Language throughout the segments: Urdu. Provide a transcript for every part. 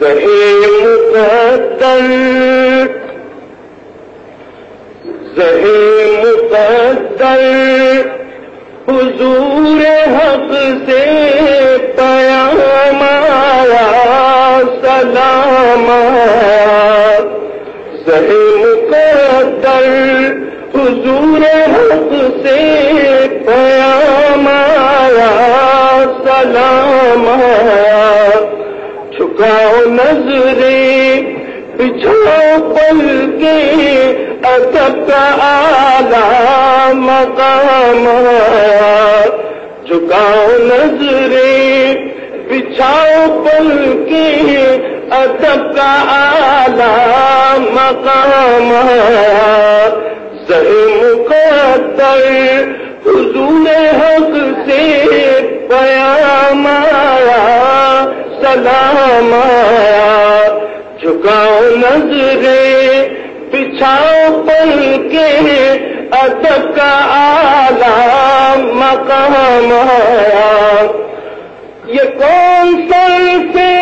مقدر زہے مقدر، حضور حق سے پیام آیا، سلام آیا۔ مقدر، حضور حق سے پیام آیا، سلام آیا۔ نظریں پچھاؤ پل کے ادب کا آلہ مقام جھکاؤ نظریں بچھاؤ پل کے ادب کا آلہ مقام آیا مقدر حضور حق سے پیام آیا، سلام آیا۔ جھکاؤ نظریں بچھاؤ پل کے ادب کا آلہ مقام آیا۔ یہ کون سر سے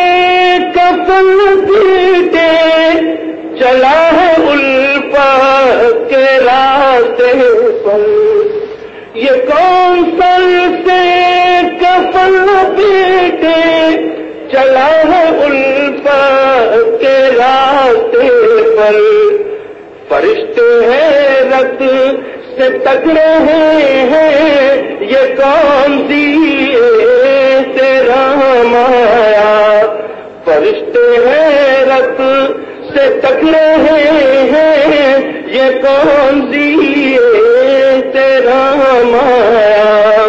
کفل دیتے چلا ہے الفا کے راستے پر؟ یہ کون سر سے کفل دیتے چلا ہے الفا کے راستے پر۔ فرشتے ہیں رت سے تک رہے ہیں، یہ کون دیے تیرا مایا فرشتے ہیں رت سے تک رہے ہیں۔ یہ کون دیے تیرا مایا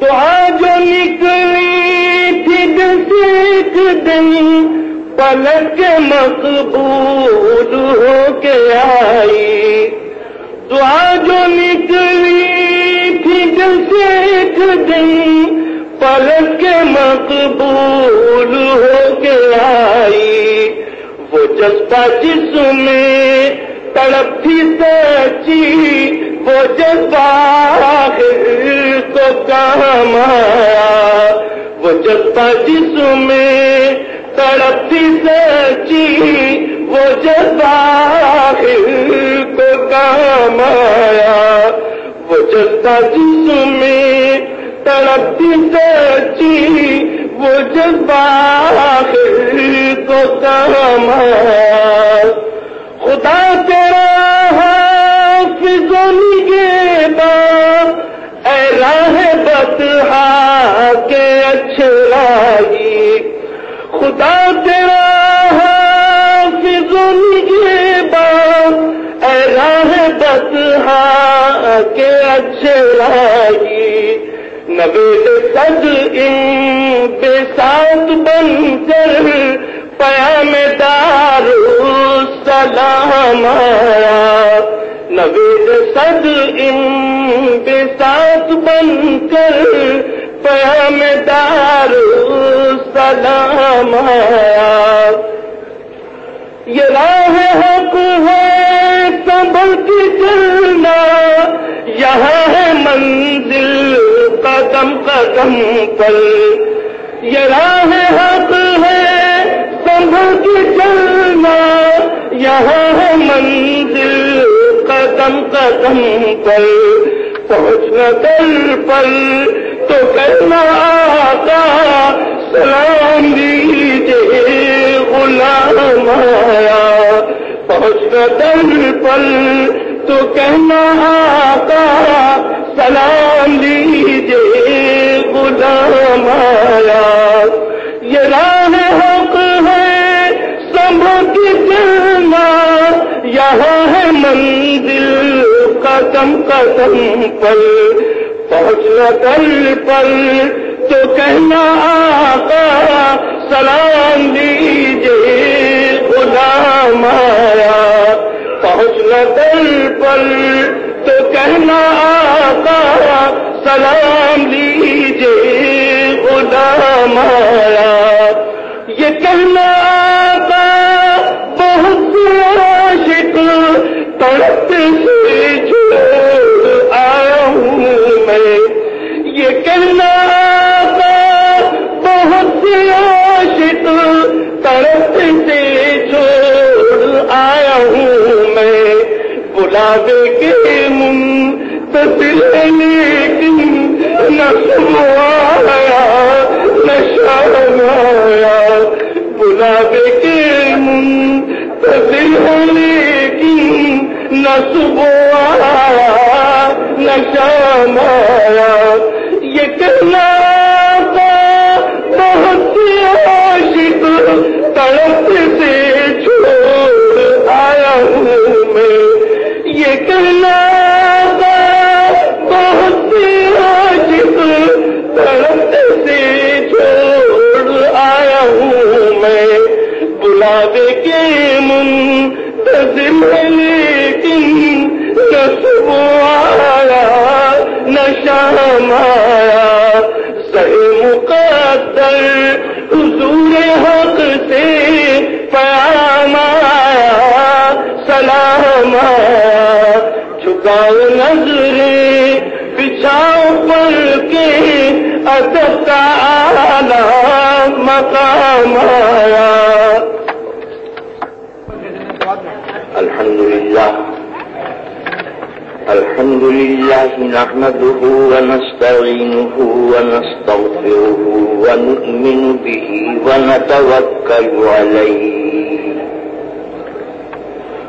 دعا جو نکلی تھی دل سے ایک دن، پلک کے مقبول ہو کے آئی۔ دعا جو نکلی تھی دل سے ایک دن، پلک کے مقبول ہو کے آئی۔ وہ جذبہ جس میں تڑپ تھی سچی، وہ جذبہ آخر کو کام آیا۔ وہ جذبہ جس میں تڑپتی سچی، وہ جذبہ آخر کو کام آیا۔ وہ جذبہ جس میں تڑپتی سچی وہ جذبہ آخر کو کام خدا تیرا حافظ کے با اے راہ بتہا کے اچھے راہی خدا تیرا حافظ کے با اے راہ بتہا کے اچھے راہی نوید صد ان بے ساتھ بن کر پیام دار سلام آیا۔ نوید صد ان بے ساتھ بن کر پیام دار سلام آیا۔ یہ راہ حق ہے سنبھل کے چلنا، یہاں ہے منزل قدم قدم پر۔ یہ راہ حق ہے سنبھل کے چلنا، یہاں ہے منزل قدم قدم پر۔ پہنچنا در پر تو کہنا آقا، سلام دیجیے غلام آیا۔ پہنچنا در پر تو کہنا آقا، سلام دیجیے غلام آیا یہ راہ حق ہے سنبھل چلنا یہاں ہے منزل قدم قدم پر۔ پہنچنا کل پر تو کہنا آقا، سلام دیجیے غلام آیا پہنچنا کل پر تو کہنا آقا، سلام دیجیے غلام آیا یہ کہنا آقا، بہت عاشق تڑپ سے چھوڑ آیا ہوں میں۔ یہ کہنا آقا، بہت عاشق آیا ہوں میں بلاوے کے منتصل لیکن نہ صبح آیا نہ شام آیا۔ بلاوے کے منتصل لیکن نہ صبح آیا نہ شام آیا۔ یہ کہنا بہت عاشق، تڑپ سے ہوں میں یہ کہنا بہت عاشق تڑپ سے چھوڑ آیا ہوں میں۔ بلاوے کے منتظم لیکن نہ صبح آیا نہ شام آیا۔ صحیح مقدر حضور سلام جھکاؤ نظریں بچھاؤ پر کے ادب کا آلہ مقام آیا۔ الحمد لله الحمد لله نحمده ونستعينه ونستغفره ونؤمن به ونتوكل عليه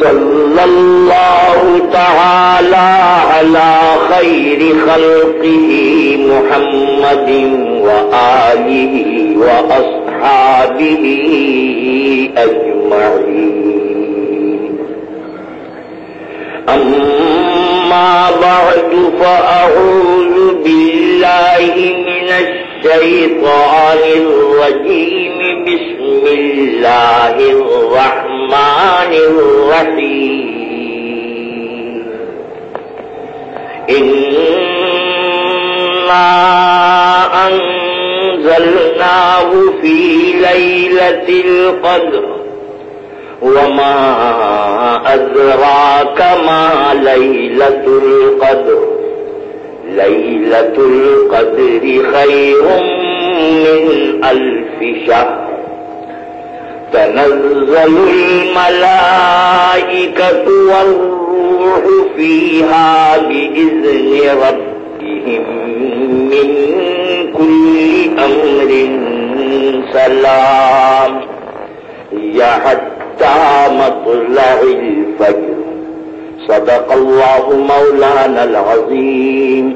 صلى الله تعالى على خير خلقه محمد وآله وأصحابه أجمعين. أما بعد فأعوذ بالله من الشيطان الشيطان الرجيم. بسم الله الرحمن الرحيم. إنا أنزلناه في ليلة القدر. وما أدراك ما ليلة القدر. ليلة القدر خير من ألف شهر. تنزل الملائكة والروح فيها بإذن ربهم من كل أمر سلام. يا حتى مطلع الفجر. صدق الله مولانا العظيم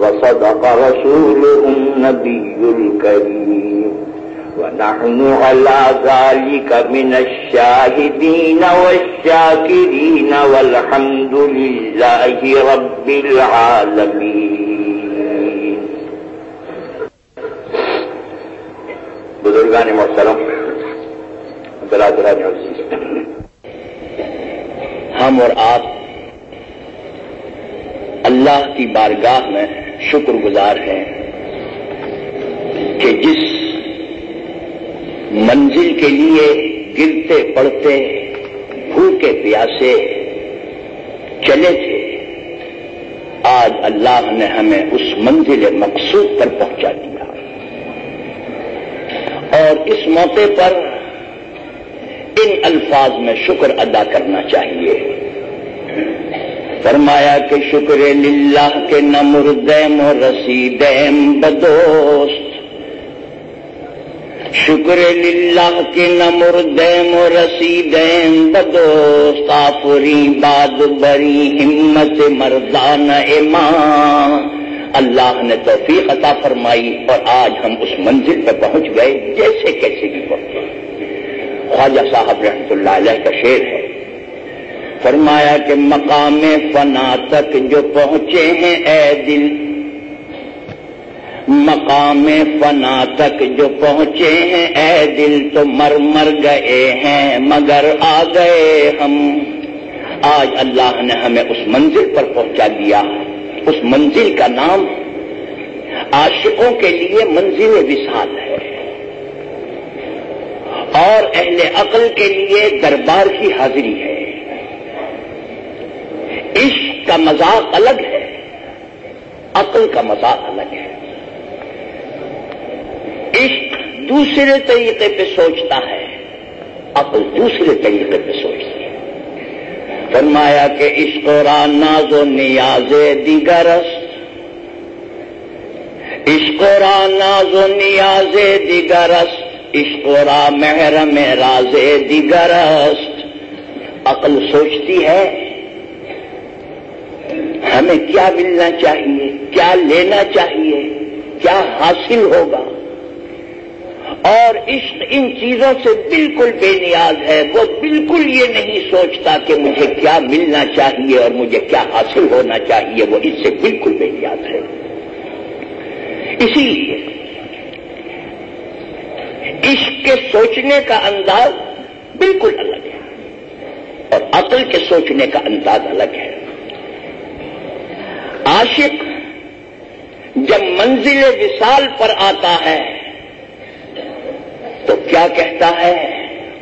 وصدق رسوله النبي الكريم. ونحن على ذلك من الشاهدين والشاكرين والحمد لله رب العالمين. بزرگان محترم برادران عزیز. ہم اور آپ اللہ کی بارگاہ میں شکر گزار ہیں کہ جس منزل کے لیے گرتے پڑتے، بھوکے پیاسے چلے تھے، آج اللہ نے ہمیں اس منزل مقصود پر پہنچا دیا۔ اور اس موقع پر ان الفاظ میں شکر ادا کرنا چاہیے۔ فرمایا کہ شکر للہ کے نہ مردیم و رسیدیم بدوست شکر للہ کے نہ مردیم و رسیدیم بدوست آفری باد بری ہمت مردان ایمان۔ اللہ نے توفیق عطا فرمائی اور آج ہم اس منزل پہ پہنچ گئے جیسے کیسے بھی پہنچے۔ خواجہ صاحب رحمت اللہ علیہ کا شعر ہے۔ فرمایا کہ مقام فنا تک جو پہنچے ہیں اے دل، مقام فنا تک جو پہنچے ہیں اے دل تو مر مر گئے ہیں، مگر آ گئے ہم۔ آج اللہ نے ہمیں اس منزل پر پہنچا دیا۔ اس منزل کا نام عاشقوں کے لیے منزل وصال ہے۔ اور اہل عقل کے لیے دربار کی حاضری ہے۔ عشق کا مذاق الگ ہے، عقل کا مذاق الگ ہے۔ عشق دوسرے طریقے پہ سوچتا ہے، عقل دوسرے طریقے پہ سوچتی ہے۔ فرمایا کہ عشق و ناز و نیاز دیگرست عشق و ناز و نیاز دیگرست عشق و را محرم راز دیگرست عقل سوچتی ہے ہمیں کیا ملنا چاہیے، کیا لینا چاہیے، کیا حاصل ہوگا؟ اور عشق ان چیزوں سے بالکل بے نیاز ہے، وہ بالکل یہ نہیں سوچتا کہ مجھے کیا ملنا چاہیے اور مجھے کیا حاصل ہونا چاہیے، وہ اس سے بالکل بے نیاز ہے۔ اسی لیے عشق کے سوچنے کا انداز بالکل الگ ہے اور عقل کے سوچنے کا انداز الگ ہے۔ عاشق جب منزل وصال پر آتا ہے تو کیا کہتا ہے؟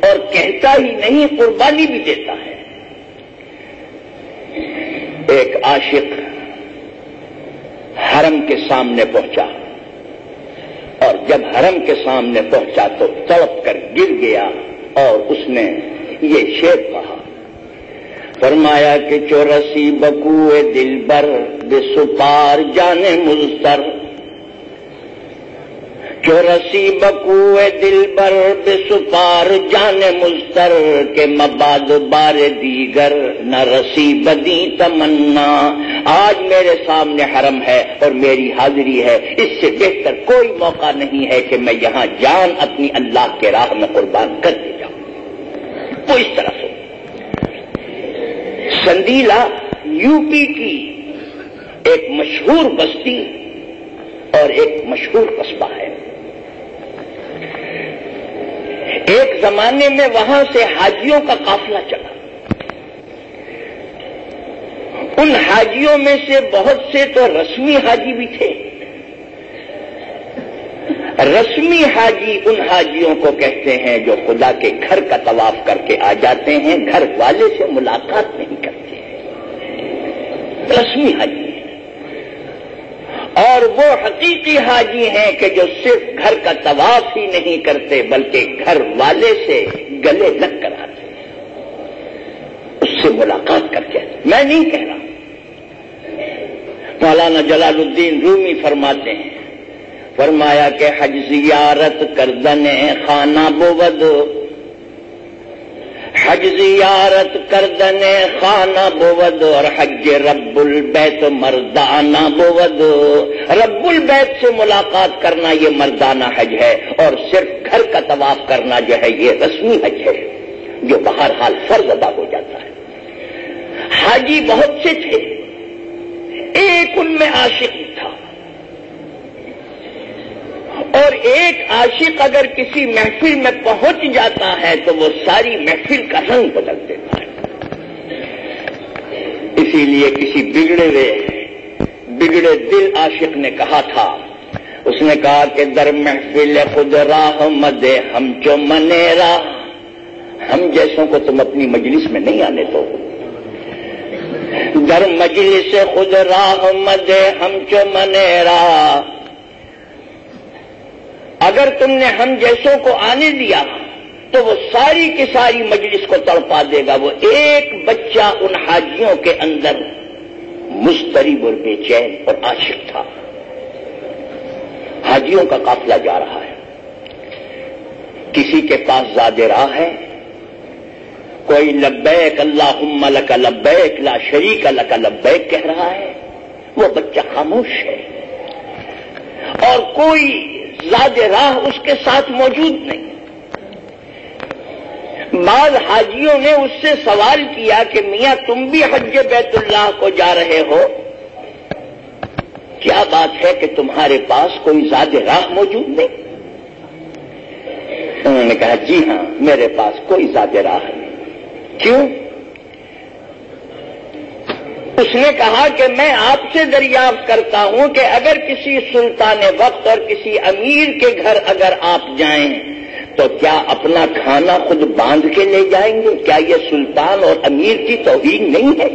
اور کہتا ہی نہیں، قربانی بھی دیتا ہے۔ ایک عاشق حرم کے سامنے پہنچا، اور جب حرم کے سامنے پہنچا تو تڑپ کر گر گیا، اور اس نے یہ شیر کہا۔ فرمایا کہ چورسی بکوے دل بر بے سپار جانے ملتر چورسی بکوے دل بر بے سپار جانے مستر کے مباد بار دیگر نہ رسی بدی تمنا۔ آج میرے سامنے حرم ہے اور میری حاضری ہے، اس سے بہتر کوئی موقع نہیں ہے کہ میں یہاں جان اپنی اللہ کے راہ میں قربان کر دے جاؤں۔ وہ اس طرح سے۔ سندیلا یو پی کی ایک مشہور بستی اور ایک مشہور قصبہ ہے۔ ایک زمانے میں وہاں سے حاجیوں کا قافلہ چلا۔ ان حاجیوں میں سے بہت سے تو رسمی حاجی بھی تھے۔ رسمی حاجی ان حاجیوں کو کہتے ہیں جو خدا کے گھر کا طواف کر کے آ جاتے ہیں، گھر والے سے ملاقات نہیں کرتے۔ رسمی حاجی۔ اور وہ حقیقی حاجی ہیں کہ جو صرف گھر کا طواف ہی نہیں کرتے، بلکہ گھر والے سے گلے لگ کر آتے اس سے ملاقات کر کے میں نہیں کہہ رہا۔ مولانا جلال الدین رومی فرماتے ہیں، فرمایا کہ حج زیارت کردن خانہ بود حج زیارت کردن خانہ بود اور حج رب البیت مردانہ بود رب البیت سے ملاقات کرنا یہ مردانہ حج ہے اور صرف گھر کا طواف کرنا جو ہے یہ رسمی حج ہے، جو بہرحال فرض ادا ہو جاتا ہے۔ حاجی بہت سے تھے، ایک ان میں عاشق تھا۔ اور ایک عاشق اگر کسی محفل میں پہنچ جاتا ہے تو وہ ساری محفل کا رنگ بدل دیتا ہے۔ اسی لیے کسی بگڑے ہوئے، بگڑے دل عاشق نے کہا تھا، اس نے کہا کہ در محفل خود راہ مد، ہم چو منے راہ، ہم جیسوں کو تم اپنی مجلس میں نہیں آنے دو۔ در مجلس خود راہ مد، ہم چو منے راہ اگر تم نے ہم جیسوں کو آنے دیا تو وہ ساری کی ساری مجلس کو تڑپا دے گا، وہ ایک بچہ ان حاجیوں کے اندر مسترب اور بے چین اور عاشق تھا۔ حاجیوں کا قافلہ جا رہا ہے۔ کسی کے پاس زیادہ راہ ہے۔ کوئی لبیک اللہ لک لبیک، لا شریک لک لبیک کہہ رہا ہے۔ وہ بچہ خاموش ہے۔ اور کوئی زیادہ راہ اس کے ساتھ موجود نہیں۔ بعض حاجیوں نے اس سے سوال کیا کہ میاں تم بھی حج بیت اللہ کو جا رہے ہو؟ کیا بات ہے کہ تمہارے پاس کوئی زیادہ راہ موجود نہیں؟ انہوں نے کہا جی ہاں میرے پاس کوئی زیادہ راہ نہیں۔ کیوں؟ اس نے کہا کہ میں آپ سے دریافت کرتا ہوں کہ اگر کسی سلطان وقت اور کسی امیر کے گھر اگر آپ جائیں تو کیا اپنا کھانا خود باندھ کے لے جائیں گے؟ کیا یہ سلطان اور امیر کی توہین نہیں ہے؟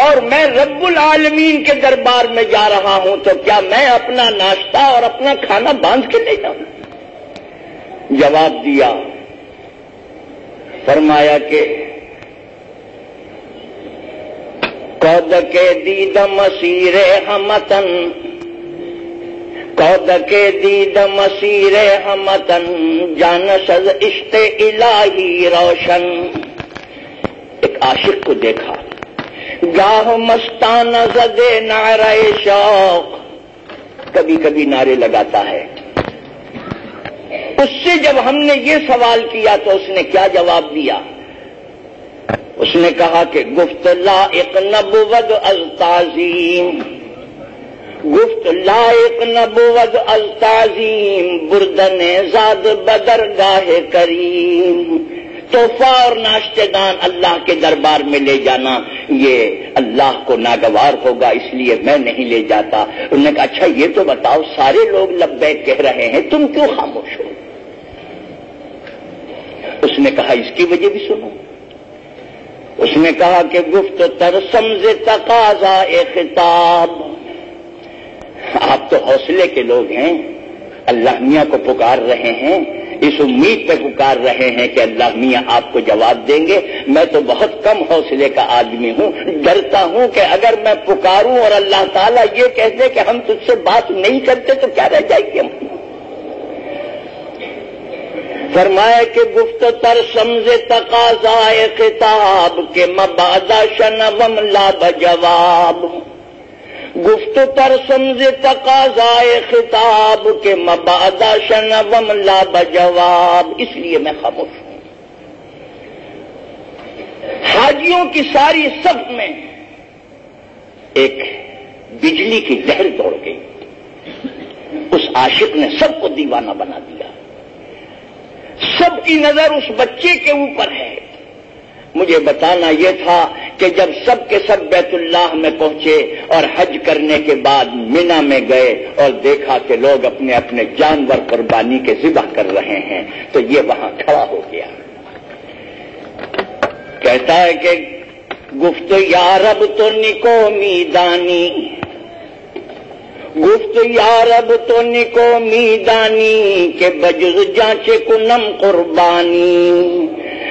اور میں رب العالمین کے دربار میں جا رہا ہوں تو کیا میں اپنا ناشتہ اور اپنا کھانا باندھ کے لے جاؤں؟ جواب دیا، فرمایا کہ کود کے دید مسیر ہمتن کود کے دید مسیر ہمتن، جان سز عشق الہی روشن۔ ایک عاشق کو دیکھا۔ گاہ مستان زدے نعرہ شوق۔ کبھی کبھی نعرے لگاتا ہے۔ اس سے جب ہم نے یہ سوال کیا تو اس نے کیا جواب دیا؟ اس نے کہا کہ گفت لائق نبود از گفت لائق نبود از بردن زاد بدر گاہ کریم۔ توحفہ اور ناشتے دان اللہ کے دربار میں لے جانا، یہ اللہ کو ناگوار ہوگا، اس لیے میں نہیں لے جاتا۔ انہوں نے کہا اچھا یہ تو بتاؤ، سارے لوگ لبیک کہہ رہے ہیں، تم کیوں خاموش ہو؟ اس نے کہا، اس کی وجہ بھی سنو۔ اس نے کہا کہ گفت تر سمز تقاضا خطاب۔ آپ تو حوصلے کے لوگ ہیں۔ اللہ میاں کو پکار رہے ہیں۔ اس امید پہ پکار رہے ہیں کہ اللہ میاں آپ کو جواب دیں گے۔ میں تو بہت کم حوصلے کا آدمی ہوں۔ ڈرتا ہوں کہ اگر میں پکاروں اور اللہ تعالیٰ یہ کہہ دے کہ ہم تجھ سے بات نہیں کرتے تو کیا رہ جائے گی ہم؟ فرمائے کہ گفت تر سمز تقاضا خطاب کے مبادا شنوم لا بجواب گفت تر سمز تقاضائے خطاب کے مبادا شنوم لا بجواب اس لیے میں خاموش ہوں۔ حاجیوں کی ساری سب میں ایک بجلی کی لہر دوڑ گئی۔ اس عاشق نے سب کو دیوانہ بنا دیا۔ سب کی نظر اس بچے کے اوپر ہے۔ مجھے بتانا یہ تھا کہ جب سب کے سب بیت اللہ میں پہنچے اور حج کرنے کے بعد مینا میں گئے اور دیکھا کہ لوگ اپنے اپنے جانور قربانی کے ذبح کر رہے ہیں، تو یہ وہاں کھڑا ہو گیا۔ کہتا ہے کہ گفت یارب تو نکو میدانی۔ گفت یارب تو نکو میدانی کے بجز جانچے کنم قربانی۔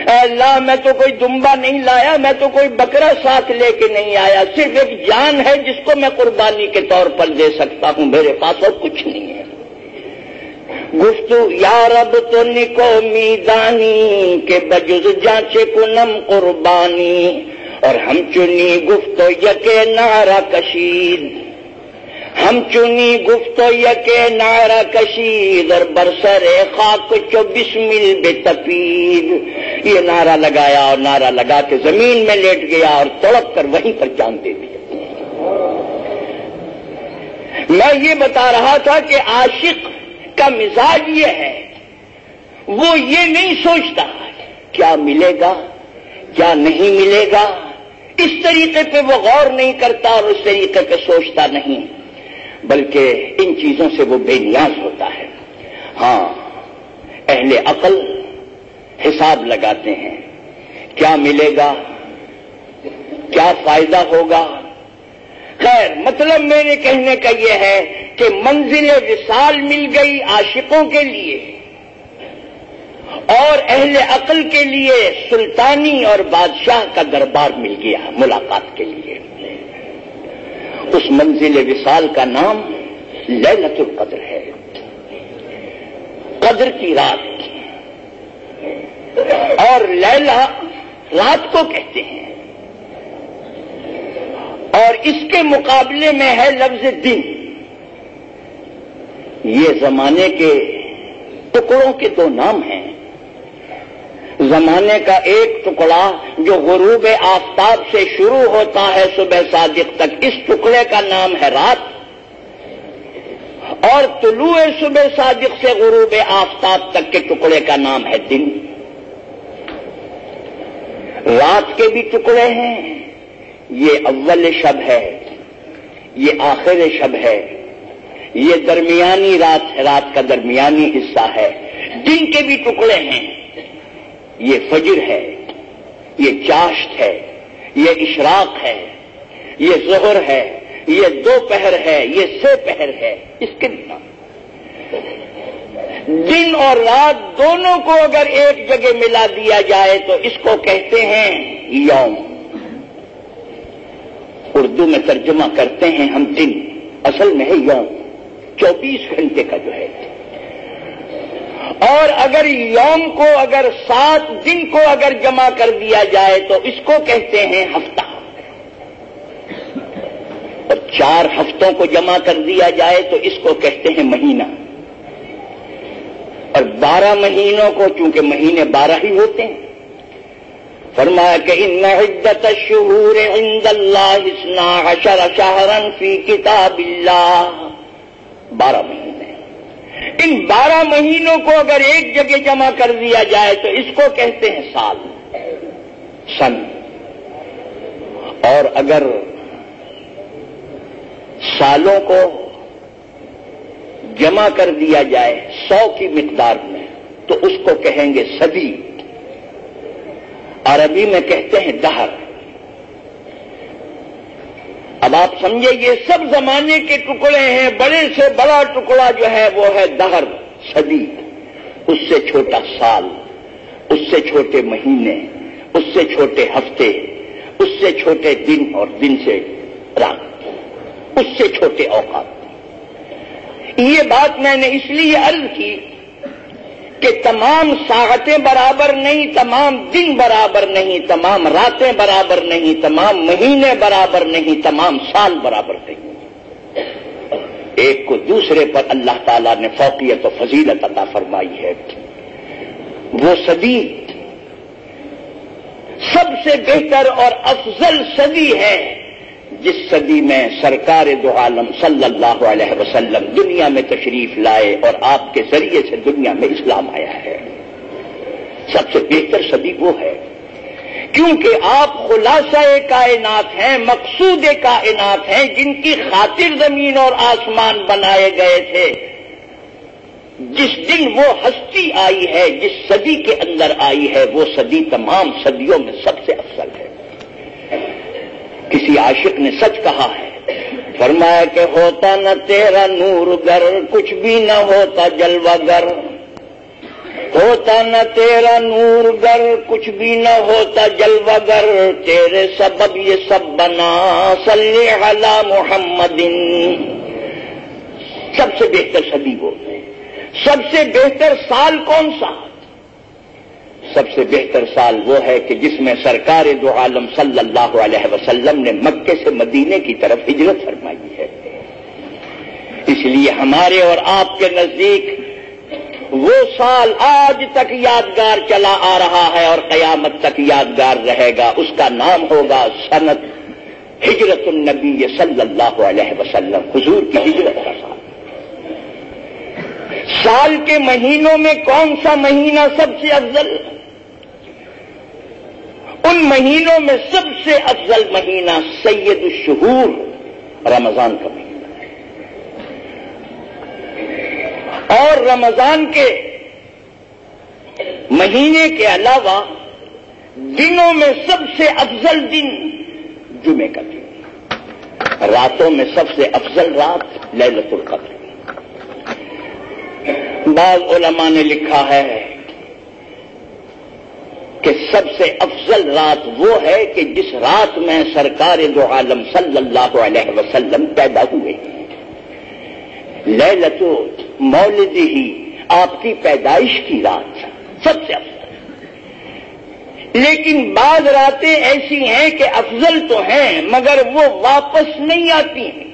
اے اللہ، میں تو کوئی دمبا نہیں لایا، میں تو کوئی بکرا ساتھ لے کے نہیں آیا۔ صرف ایک جان ہے جس کو میں قربانی کے طور پر دے سکتا ہوں، میرے پاس اور کچھ نہیں ہے۔ گفتو یارب تو نکو میدانی کے بجز جانچے کنم قربانی۔ اور ہم چنی گفتو یکے نارا کشید۔ ہم چنی گفت یکے نارا کشید اور برسر خاک چو بسمل بے تپید۔ یہ نعرہ لگایا اور نعرہ لگا کے زمین میں لیٹ گیا اور تڑپ کر وہیں پر جان دے دیا۔ میں یہ بتا رہا تھا کہ عاشق کا مزاج یہ ہے، وہ یہ نہیں سوچتا کیا ملے گا، کیا نہیں ملے گا۔ اس طریقے پہ وہ غور نہیں کرتا اور اس طریقے پہ سوچتا نہیں۔ بلکہ ان چیزوں سے وہ بے نیاز ہوتا ہے۔ ہاں اہل عقل حساب لگاتے ہیں۔ کیا ملے گا؟ کیا فائدہ ہوگا؟ خیر مطلب میرے کہنے کا یہ ہے کہ منزل وصال مل گئی عاشقوں کے لیے اور اہل عقل کے لیے سلطانی اور بادشاہ کا دربار مل گیا ملاقات کے لیے۔ اس منزل وصال کا نام للت القدر ہے۔ قدر کی رات۔ اور لیلا رات کو کہتے ہیں۔ اور اس کے مقابلے میں ہے لفظ دن۔ یہ زمانے کے ٹکڑوں کے دو نام ہیں۔ زمانے کا ایک ٹکڑا جو غروب آفتاب سے شروع ہوتا ہے صبح صادق تک، اس ٹکڑے کا نام ہے رات۔ اور طلوع صبح صادق سے غروب آفتاب تک کے ٹکڑے کا نام ہے دن۔ رات کے بھی ٹکڑے ہیں۔ یہ اول شب ہے۔ یہ آخر شب ہے۔ یہ درمیانی رات ہے۔ رات کا درمیانی حصہ ہے۔ دن کے بھی ٹکڑے ہیں۔ یہ فجر ہے، یہ چاشت ہے، یہ اشراق ہے، یہ ظہر ہے، یہ دو پہر ہے، یہ سے پہر ہے، اس کے بنا دن اور رات دونوں کو اگر ایک جگہ ملا دیا جائے تو اس کو کہتے ہیں یوم۔ اردو میں ترجمہ کرتے ہیں ہم دن، اصل میں ہے یوم، چوبیس گھنٹے کا جو ہے۔ اور اگر یوم کو اگر سات دن کو اگر جمع کر دیا جائے تو اس کو کہتے ہیں ہفتہ۔ اور چار ہفتوں کو جمع کر دیا جائے تو اس کو کہتے ہیں مہینہ۔ اور بارہ مہینوں کو چونکہ مہینے بارہ ہی ہوتے ہیں۔ فرمایا کہ ان عدت الشہور عند اللہ اسنا عشر شہرا فی کتاب اللہ۔ بارہ مہینے ان بارہ مہینوں کو اگر ایک جگہ جمع کر دیا جائے تو اس کو کہتے ہیں سال، سن۔ اور اگر سالوں کو جمع کر دیا جائے سو کی مقدار میں تو اس کو کہیں گے صدی۔ عربی میں کہتے ہیں دہر۔ اب آپ سمجھے یہ سب زمانے کے ٹکڑے ہیں، بڑے سے بڑا ٹکڑا جو ہے وہ ہے دہر صدی اس سے چھوٹا سال، اس سے چھوٹے مہینے، اس سے چھوٹے ہفتے، اس سے چھوٹے دن اور دن سے رات، اس سے چھوٹے اوقات۔ یہ بات میں نے اس لیے عرض کی کہ تمام ساعتیں برابر نہیں، تمام دن برابر نہیں، تمام راتیں برابر نہیں، تمام مہینے برابر نہیں، تمام سال برابر نہیں۔ ایک کو دوسرے پر اللہ تعالیٰ نے فوقیت و فضیلت عطا فرمائی ہے۔ وہ صدی سب سے بہتر اور افضل صدی ہے جس صدی میں سرکار دو عالم صلی اللہ علیہ وسلم دنیا میں تشریف لائے اور آپ کے ذریعے سے دنیا میں اسلام آیا ہے۔ سب سے بہتر صدی وہ ہے۔ کیونکہ آپ خلاصہ کائنات ہیں، مقصود کائنات ہیں، جن کی خاطر زمین اور آسمان بنائے گئے تھے۔ جس دن وہ ہستی آئی ہے، جس صدی کے اندر آئی ہے، وہ صدی تمام صدیوں میں سب سے افضل ہے۔ کسی عاشق نے سچ کہا ہے۔ فرمایا کہ ہوتا نہ تیرا نور گر کچھ بھی نہ ہوتا جلوہ گر ہوتا نہ تیرا نور گر کچھ بھی نہ ہوتا جلوہ گر تیرے سبب یہ سب بنا، صلی علی محمد۔ سب سے بہتر صدی وہ۔ سب سے بہتر سال کون سا؟ سب سے بہتر سال وہ ہے کہ جس میں سرکار دو عالم صلی اللہ علیہ وسلم نے مکے سے مدینے کی طرف ہجرت فرمائی ہے۔ اس لیے ہمارے اور آپ کے نزدیک وہ سال آج تک یادگار چلا آ رہا ہے اور قیامت تک یادگار رہے گا۔ اس کا نام ہوگا سنت ہجرت النبی صلی اللہ علیہ وسلم، حضور کی ہجرت کا سال۔ سال کے مہینوں میں کون سا مہینہ سب سے افضل؟ ان مہینوں میں سب سے افضل مہینہ سید الشہور رمضان کا مہینہ ہے۔ اور رمضان کے مہینے کے علاوہ دنوں میں سب سے افضل دن جمعے کا دن راتوں میں سب سے افضل رات للت القدر۔ بعض علماء نے لکھا ہے کہ سب سے افضل رات وہ ہے کہ جس رات میں سرکار دو عالم صلی اللہ علیہ وسلم پیدا ہوئے۔ للت مولد ہی آپ کی پیدائش کی رات سب سے افضل۔ لیکن بعض راتیں ایسی ہیں کہ افضل تو ہیں، مگر وہ واپس نہیں آتی ہیں۔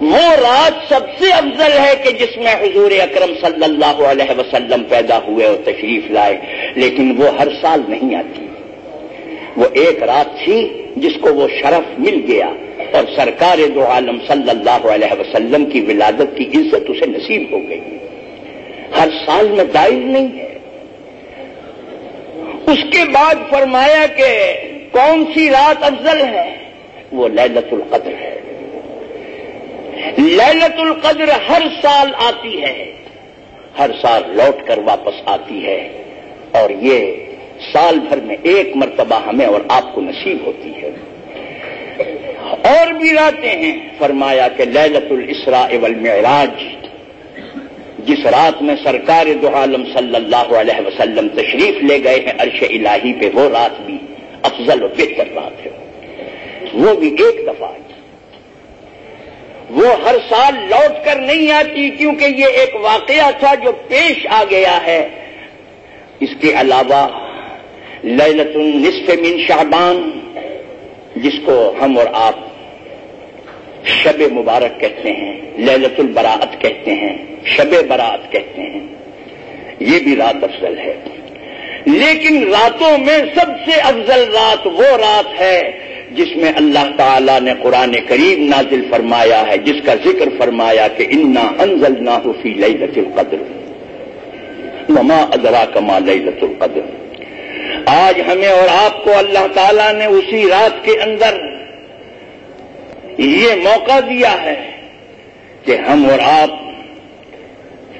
وہ رات سب سے افضل ہے کہ جس میں حضور اکرم صلی اللہ علیہ وسلم پیدا ہوئے اور تشریف لائے، لیکن وہ ہر سال نہیں آتی۔ وہ ایک رات تھی جس کو وہ شرف مل گیا اور سرکار دو عالم صلی اللہ علیہ وسلم کی ولادت کی عزت اسے نصیب ہو گئی۔ ہر سال میں دائر نہیں ہے۔ اس کے بعد فرمایا کہ کون سی رات افضل ہے؟ وہ للت القدر ہے۔ للت القدر ہر سال آتی ہے۔ ہر سال لوٹ کر واپس آتی ہے۔ اور یہ سال بھر میں ایک مرتبہ ہمیں اور آپ کو نصیب ہوتی ہے۔ اور بھی راتیں ہیں۔ فرمایا کہ للت الاسراء والمعراج، جس رات میں سرکار دو عالم صلی اللہ علیہ وسلم تشریف لے گئے ہیں، عرش الہی پہ، وہ رات بھی افضل و بہتر رات ہے۔ وہ بھی ایک دفعہ۔ وہ ہر سال لوٹ کر نہیں آتی کیونکہ یہ ایک واقعہ تھا جو پیش آ گیا ہے۔ اس کے علاوہ للت النصف من شعبان، جس کو ہم اور آپ شب مبارک کہتے ہیں للت البراعت کہتے ہیں، شب برات کہتے ہیں۔ یہ بھی رات افضل ہے۔ لیکن راتوں میں سب سے افضل رات وہ رات ہے جس میں اللہ تعالی نے قرآن کریم نازل فرمایا ہے، جس کا ذکر فرمایا کہ انا انزل نہ فی لت القدر۔ مما ادرا کما لت القدر۔ آج ہمیں اور آپ کو اللہ تعالی نے اسی رات کے اندر یہ موقع دیا ہے کہ ہم اور آپ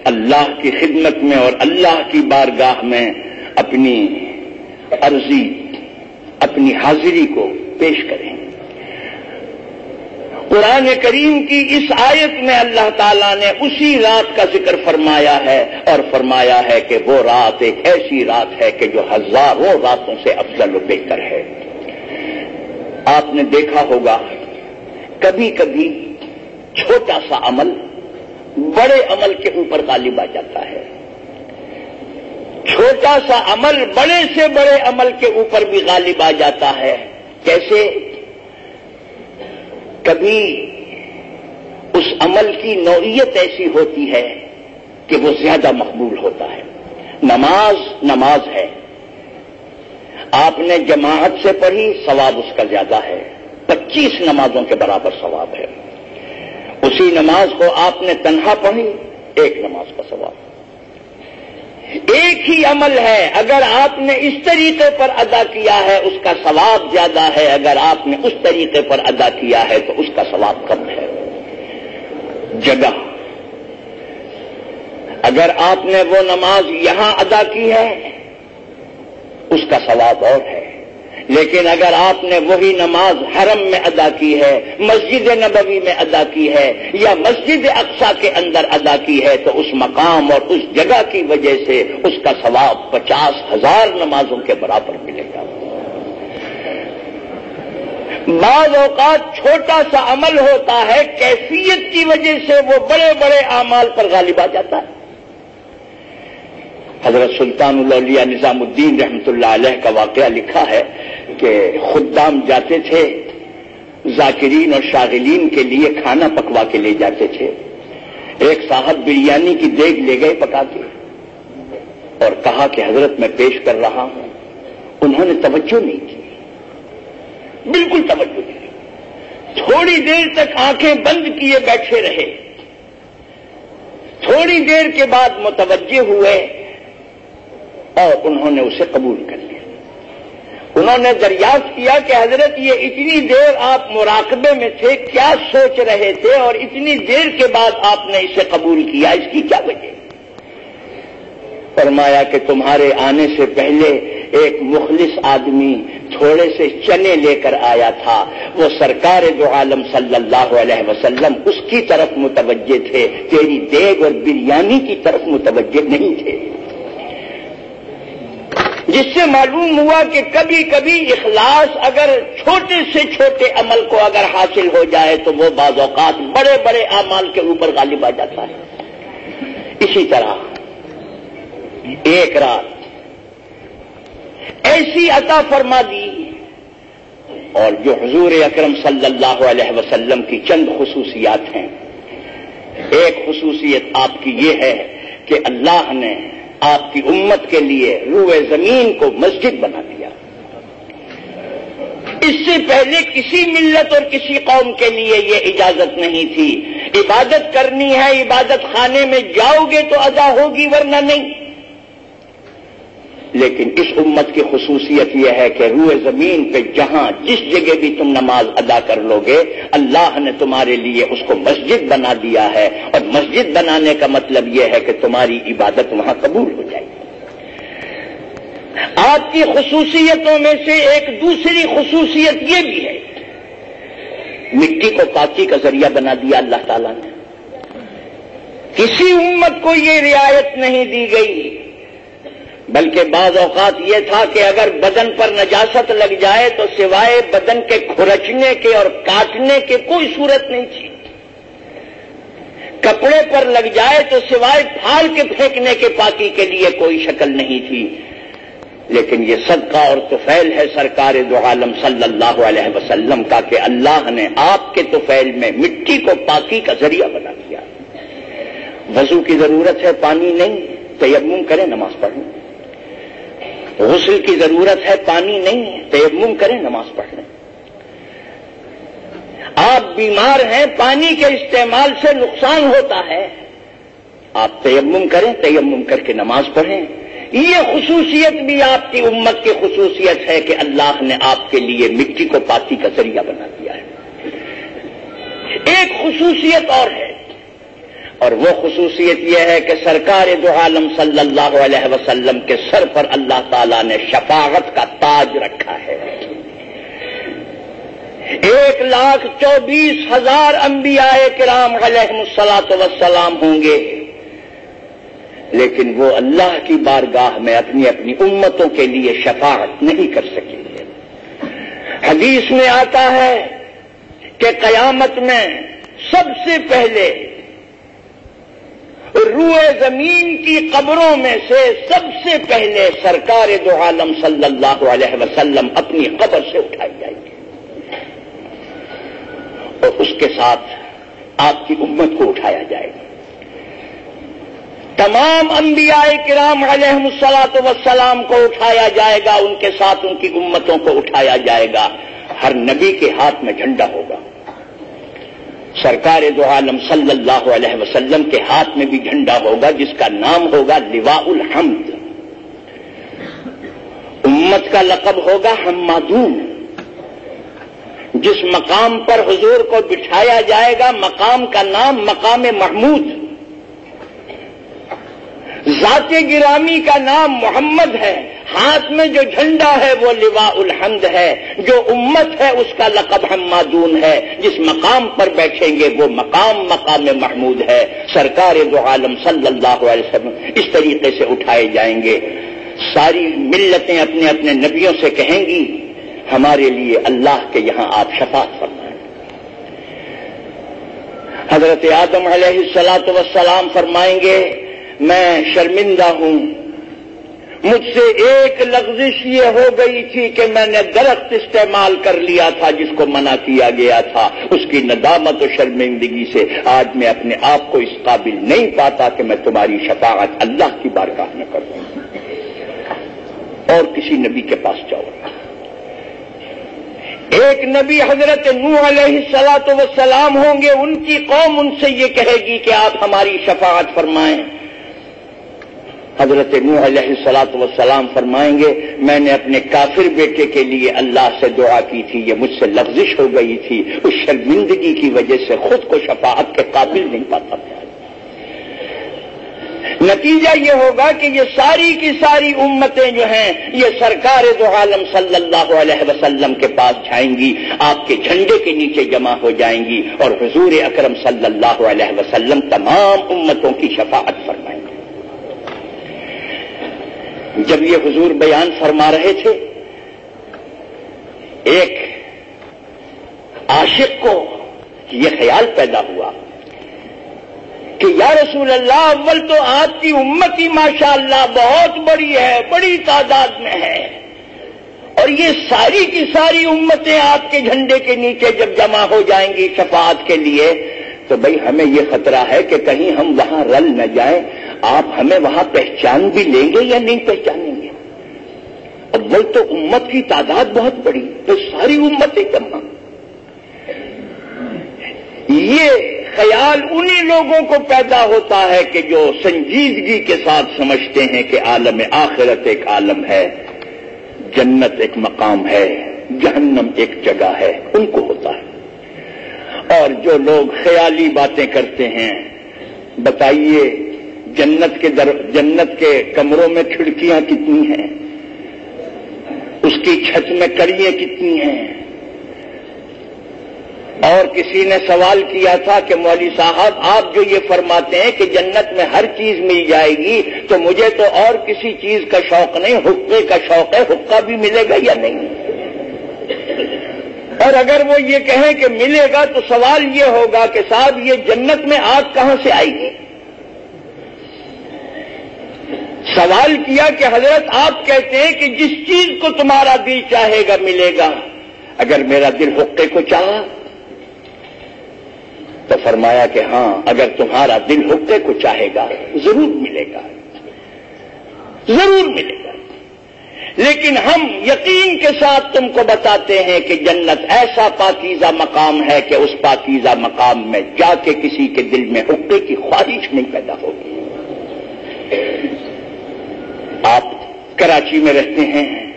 اللہ کی خدمت میں اور اللہ کی بارگاہ میں اپنی عرضی، اپنی حاضری کو پیش کریں۔ قرآن کریم کی اس آیت میں اللہ تعالیٰ نے اسی رات کا ذکر فرمایا ہے اور فرمایا ہے کہ وہ رات ایک ایسی رات ہے کہ جو ہزاروں راتوں سے افضل و بہتر ہے۔ آپ نے دیکھا ہوگا کبھی کبھی چھوٹا سا عمل بڑے عمل کے اوپر غالب آ جاتا ہے۔ چھوٹا سا عمل بڑے سے بڑے عمل کے اوپر بھی غالب آ جاتا ہے۔ کیسے کبھی اس عمل کی نوعیت ایسی ہوتی ہے کہ وہ زیادہ مقبول ہوتا ہے۔ نماز نماز ہے۔ آپ نے جماعت سے پڑھی، ثواب اس کا زیادہ ہے۔ پچیس نمازوں کے برابر ثواب ہے۔ اسی نماز کو آپ نے تنہا پڑھی، ایک نماز کا ثواب۔ ایک ہی عمل ہے، اگر آپ نے اس طریقے پر ادا کیا ہے، اس کا ثواب زیادہ ہے، اگر آپ نے اس طریقے پر ادا کیا ہے تو اس کا ثواب کم ہے۔ جگہ۔ اگر آپ نے وہ نماز یہاں ادا کی ہے، اس کا ثواب اور ہے۔ لیکن اگر آپ نے وہی نماز حرم میں ادا کی ہے، مسجد نبوی میں ادا کی ہے یا مسجد اقسا کے اندر ادا کی ہے، تو اس مقام اور اس جگہ کی وجہ سے اس کا ثواب پچاس ہزار نمازوں کے برابر ملے گا۔ بعض اوقات چھوٹا سا عمل ہوتا ہے، کیفیت کی وجہ سے وہ بڑے بڑے اعمال پر غالب آ جاتا ہے۔ حضرت سلطان اللہ نظام الدین رحمت اللہ علیہ کا واقعہ لکھا ہے کہ خدام جاتے تھے، ذاکرین اور شاغلین کے لیے کھانا پکوا کے لے جاتے تھے۔ ایک صاحب بریانی کی دیگ لے گئے پکا کے اور کہا کہ حضرت میں پیش کر رہا ہوں۔ انہوں نے توجہ نہیں کی۔ بالکل توجہ نہیں کی۔ تھوڑی دیر تک آنکھیں بند کیے بیٹھے رہے۔ تھوڑی دیر کے بعد متوجہ ہوئے اور انہوں نے اسے قبول کر لیا۔ انہوں نے دریافت کیا کہ حضرت یہ اتنی دیر آپ مراقبے میں تھے، کیا سوچ رہے تھے اور اتنی دیر کے بعد آپ نے اسے قبول کیا؟ اس کی کیا وجہ؟ فرمایا کہ تمہارے آنے سے پہلے ایک مخلص آدمی تھوڑے سے چنے لے کر آیا تھا۔ وہ سرکار دو عالم صلی اللہ علیہ وسلم اس کی طرف متوجہ تھے۔ تیری دیگ اور بریانی کی طرف متوجہ نہیں تھے۔ جس سے معلوم ہوا کہ کبھی کبھی اخلاص اگر چھوٹے سے چھوٹے عمل کو اگر حاصل ہو جائے تو وہ بعض اوقات بڑے بڑے اعمال کے اوپر غالب آ جاتا ہے۔ اسی طرح ایک رات ایسی عطا فرما دی اور جو حضور اکرم صلی اللہ علیہ وسلم کی چند خصوصیات ہیں۔ ایک خصوصیت آپ کی یہ ہے کہ اللہ نے آپ کی امت کے لیے روئے زمین کو مسجد بنا دیا۔ اس سے پہلے کسی ملت اور کسی قوم کے لیے یہ اجازت نہیں تھی۔ عبادت کرنی ہے، عبادت خانے میں جاؤ گے تو ادا ہوگی، ورنہ نہیں۔ لیکن اس امت کی خصوصیت یہ ہے کہ روئے زمین پہ جہاں جس جگہ بھی تم نماز ادا کر لو گے، اللہ نے تمہارے لیے اس کو مسجد بنا دیا ہے۔ اور مسجد بنانے کا مطلب یہ ہے کہ تمہاری عبادت وہاں قبول ہو جائے۔ گی آپ کی خصوصیتوں میں سے ایک دوسری خصوصیت یہ بھی ہے۔ مٹی کو پاکی کا ذریعہ بنا دیا اللہ تعالیٰ نے۔ کسی امت کو یہ رعایت نہیں دی گئی۔ بلکہ بعض اوقات یہ تھا کہ اگر بدن پر نجاست لگ جائے تو سوائے بدن کے کھرچنے کے اور کاٹنے کے کوئی صورت نہیں تھی۔ کپڑے پر لگ جائے تو سوائے پھال کے پھینکنے کے پاکی کے لیے کوئی شکل نہیں تھی۔ لیکن یہ صدقہ اور توفیل ہے سرکار دو عالم صلی اللہ علیہ وسلم کا کہ اللہ نے آپ کے توفیل میں مٹی کو پاکی کا ذریعہ بنا دیا۔ وضو کی ضرورت ہے، پانی نہیں، تیمم کریں، نماز پڑھیں۔ غسل کی ضرورت ہے، پانی نہیں ہے۔ تیمم کریں نماز پڑھ لیں۔ آپ بیمار ہیں، پانی کے استعمال سے نقصان ہوتا ہے۔ آپ تیمم کریں، تیمم کر کے نماز پڑھیں۔ یہ خصوصیت بھی آپ کی امت کی خصوصیت ہے کہ اللہ نے آپ کے لیے مٹی کو پاتی کا ذریعہ بنا دیا ہے۔ ایک خصوصیت اور ہے۔ اور وہ خصوصیت یہ ہے کہ سرکار دو عالم صلی اللہ علیہ وسلم کے سر پر اللہ تعالی نے شفاعت کا تاج رکھا ہے۔ ایک لاکھ چوبیس ہزار انبیاء کرام علیہ السلاط وسلام ہوں گے۔ لیکن وہ اللہ کی بارگاہ میں اپنی اپنی امتوں کے لیے شفاعت نہیں کر سکیں گے حدیث میں آتا ہے کہ قیامت میں سب سے پہلے روئے زمین کی قبروں میں سے سب سے پہلے سرکار دو عالم صلی اللہ علیہ وسلم اپنی قبر سے اٹھائی جائے گی۔ اور اس کے ساتھ آپ کی امت کو اٹھایا جائے گا تمام انبیاء کرام علیہ السلاط وسلام کو اٹھایا جائے گا، ان کے ساتھ ان کی امتوں کو اٹھایا جائے گا۔ ہر نبی کے ہاتھ میں جھنڈا ہوگا۔ سرکار دو عالم صلی اللہ علیہ وسلم کے ہاتھ میں بھی جھنڈا ہوگا، جس کا نام ہوگا لوا الحمد۔ امت کا لقب ہوگا حمادون۔ جس مقام پر حضور کو بٹھایا جائے گا، مقام کا نام مقام محمود۔ ذات گرامی کا نام محمد ہے۔ ہاتھ میں جو جھنڈا ہے وہ لوا الحمد ہے، جو امت ہے اس کا لقب حمادون ہے۔ جس مقام پر بیٹھیں گے وہ مقام مقام محمود ہے۔ سرکار دو عالم صلی اللہ علیہ وسلم اس طریقے سے اٹھائے جائیں گے۔ ساری ملتیں اپنے اپنے نبیوں سے کہیں گی، ہمارے لیے اللہ کے یہاں آپ شفاعت فرمائیں۔ حضرت آدم علیہ السلاۃ وسلام فرمائیں گے، میں شرمندہ ہوں۔ مجھ سے ایک لغزش یہ ہو گئی تھی کہ میں نے درخت استعمال کر لیا تھا جس کو منع کیا گیا تھا۔ اس کی ندامت و شرمندگی سے آج میں اپنے آپ کو اس قابل نہیں پاتا کہ میں تمہاری شفاعت اللہ کی بارگاہ میں کروں اور کسی نبی کے پاس جاؤ۔ ایک نبی حضرت نو علیہ سلاۃ وسلام ہوں گے، ان کی قوم ان سے یہ کہے گی کہ آپ ہماری شفاعت فرمائیں۔ حضرت نوح علیہ السلاط وسلام فرمائیں گے، میں نے اپنے کافر بیٹے کے لیے اللہ سے دعا کی تھی، یہ مجھ سے لفزش ہو گئی تھی، اس شرمندگی کی وجہ سے خود کو شفاعت کے قابل نہیں پاتا تھا۔ نتیجہ یہ ہوگا کہ یہ ساری کی ساری امتیں جو ہیں، یہ سرکار دو عالم صلی اللہ علیہ وسلم کے پاس جائیں گی، آپ کے جھنڈے کے نیچے جمع ہو جائیں گی اور حضور اکرم صلی اللہ علیہ وسلم تمام امتوں کی شفاعت فرمائیں گے۔ جب یہ حضور بیان فرما رہے تھے، ایک عاشق کو یہ خیال پیدا ہوا کہ یا رسول اللہ، اول تو آپ کی امت ہی ماشاء اللہ بہت بڑی ہے، بڑی تعداد میں ہے۔ اور یہ ساری کی ساری امتیں آپ کے جھنڈے کے نیچے جب جمع ہو جائیں گی شفاعت کے لیے، تو بھائی ہمیں یہ خطرہ ہے کہ کہیں ہم وہاں رل نہ جائیں۔ آپ ہمیں وہاں پہچان بھی لیں گے یا نہیں پہچانیں گے؟ اول تو امت کی تعداد بہت بڑی تو ساری امت ایک جمع یہ خیال انہی لوگوں کو پیدا ہوتا ہے کہ جو سنجیدگی کے ساتھ سمجھتے ہیں کہ عالم آخرت ایک عالم ہے، جنت ایک مقام ہے، جہنم ایک جگہ ہے، ان کو ہوتا ہے۔ اور جو لوگ خیالی باتیں کرتے ہیں، بتائیے جنت کے در جنت کے کمروں میں کھڑکیاں کتنی ہیں؟ اس کی چھت میں کڑیاں کتنی ہیں؟ اور کسی نے سوال کیا تھا کہ مولوی صاحب، آپ جو یہ فرماتے ہیں کہ جنت میں ہر چیز مل جائے گی، تو مجھے تو اور کسی چیز کا شوق نہیں، حقے کا شوق ہے، حقہ بھی ملے گا یا نہیں؟ اور اگر وہ یہ کہیں کہ ملے گا تو سوال یہ ہوگا کہ صاحب، یہ جنت میں آگ کہاں سے آئے گی؟ سوال کیا کہ حضرت آپ کہتے ہیں کہ جس چیز کو تمہارا دل چاہے گا ملے گا۔ اگر میرا دل حقے کو چاہا تو فرمایا کہ ہاں اگر تمہارا دل حقے کو چاہے گا، ضرور ملے گا۔ ضرور ملے گا۔ لیکن ہم یقین کے ساتھ تم کو بتاتے ہیں کہ جنت ایسا پاکیزہ مقام ہے کہ اس پاکیزہ مقام میں جا کے کسی کے دل میں حقے کی خواہش نہیں پیدا ہوگی۔ آپ کراچی میں رہتے ہیں،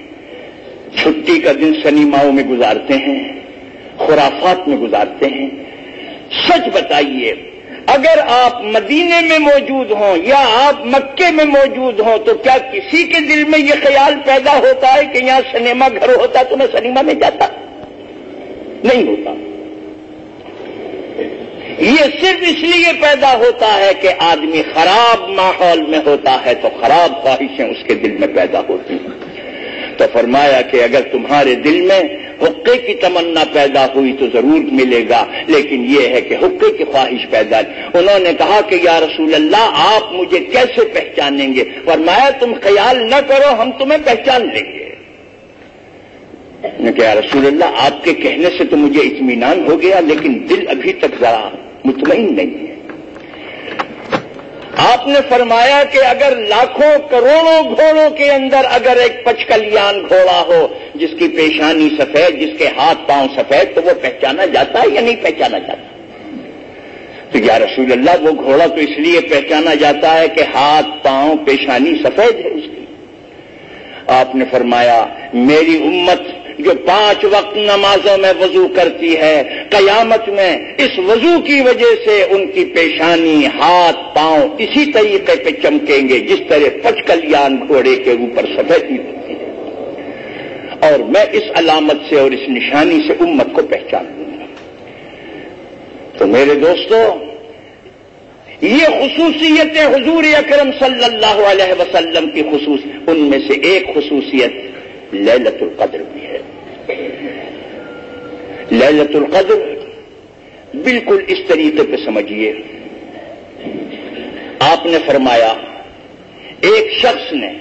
چھٹی کا دن سنیماؤں میں گزارتے ہیں، خرافات میں گزارتے ہیں۔ سچ بتائیے، اگر آپ مدینے میں موجود ہوں یا آپ مکے میں موجود ہوں، تو کیا کسی کے دل میں یہ خیال پیدا ہوتا ہے کہ یہاں سنیما گھر ہوتا تو میں سنیما میں جاتا؟ نہیں ہوتا۔ یہ صرف اس لیے پیدا ہوتا ہے کہ آدمی خراب ماحول میں ہوتا ہے تو خراب خواہشیں اس کے دل میں پیدا ہوتی ہیں۔ تو فرمایا کہ اگر تمہارے دل میں حقے کی تمنا پیدا ہوئی تو ضرور ملے گا، لیکن یہ ہے کہ حقے کی خواہش پیدا انہوں نے کہا کہ یا رسول اللہ، آپ مجھے کیسے پہچانیں گے؟ فرمایا، تم خیال نہ کرو، ہم تمہیں پہچان لیں گے۔ کہ یا رسول اللہ، آپ کے کہنے سے تو مجھے اطمینان ہو گیا، لیکن دل ابھی تک ذرا مطمئن نہیں۔ ہے آپ نے فرمایا کہ اگر لاکھوں کروڑوں گھوڑوں کے اندر اگر ایک پچکلیان گھوڑا ہو، جس کی پیشانی سفید، جس کے ہاتھ پاؤں سفید، تو وہ پہچانا جاتا ہے یا نہیں پہچانا جاتا؟ تو یا رسول اللہ، وہ گھوڑا تو اس لیے پہچانا جاتا ہے کہ ہاتھ، پاؤں، پیشانی سفید ہے اس کی۔ آپ نے فرمایا، میری امت جو پانچ وقت نمازوں میں وضو کرتی ہے، قیامت میں اس وضو کی وجہ سے ان کی پیشانی، ہاتھ، پاؤں اسی طریقے پہ چمکیں گے، جس طرح پچ کلیان گھوڑے کے اوپر سفیدی ہوتی ہے۔ اور میں اس علامت سے اور اس نشانی سے امت کو پہچان دوں گا۔ تو میرے دوستو، یہ خصوصیتیں حضور اکرم صلی اللہ علیہ وسلم کی خصوص، ان میں سے ایک خصوصیت للت القدر بھی ہے۔ للت القدر بالکل اس طریقے پہ سمجھیے۔ آپ نے فرمایا، ایک شخص نے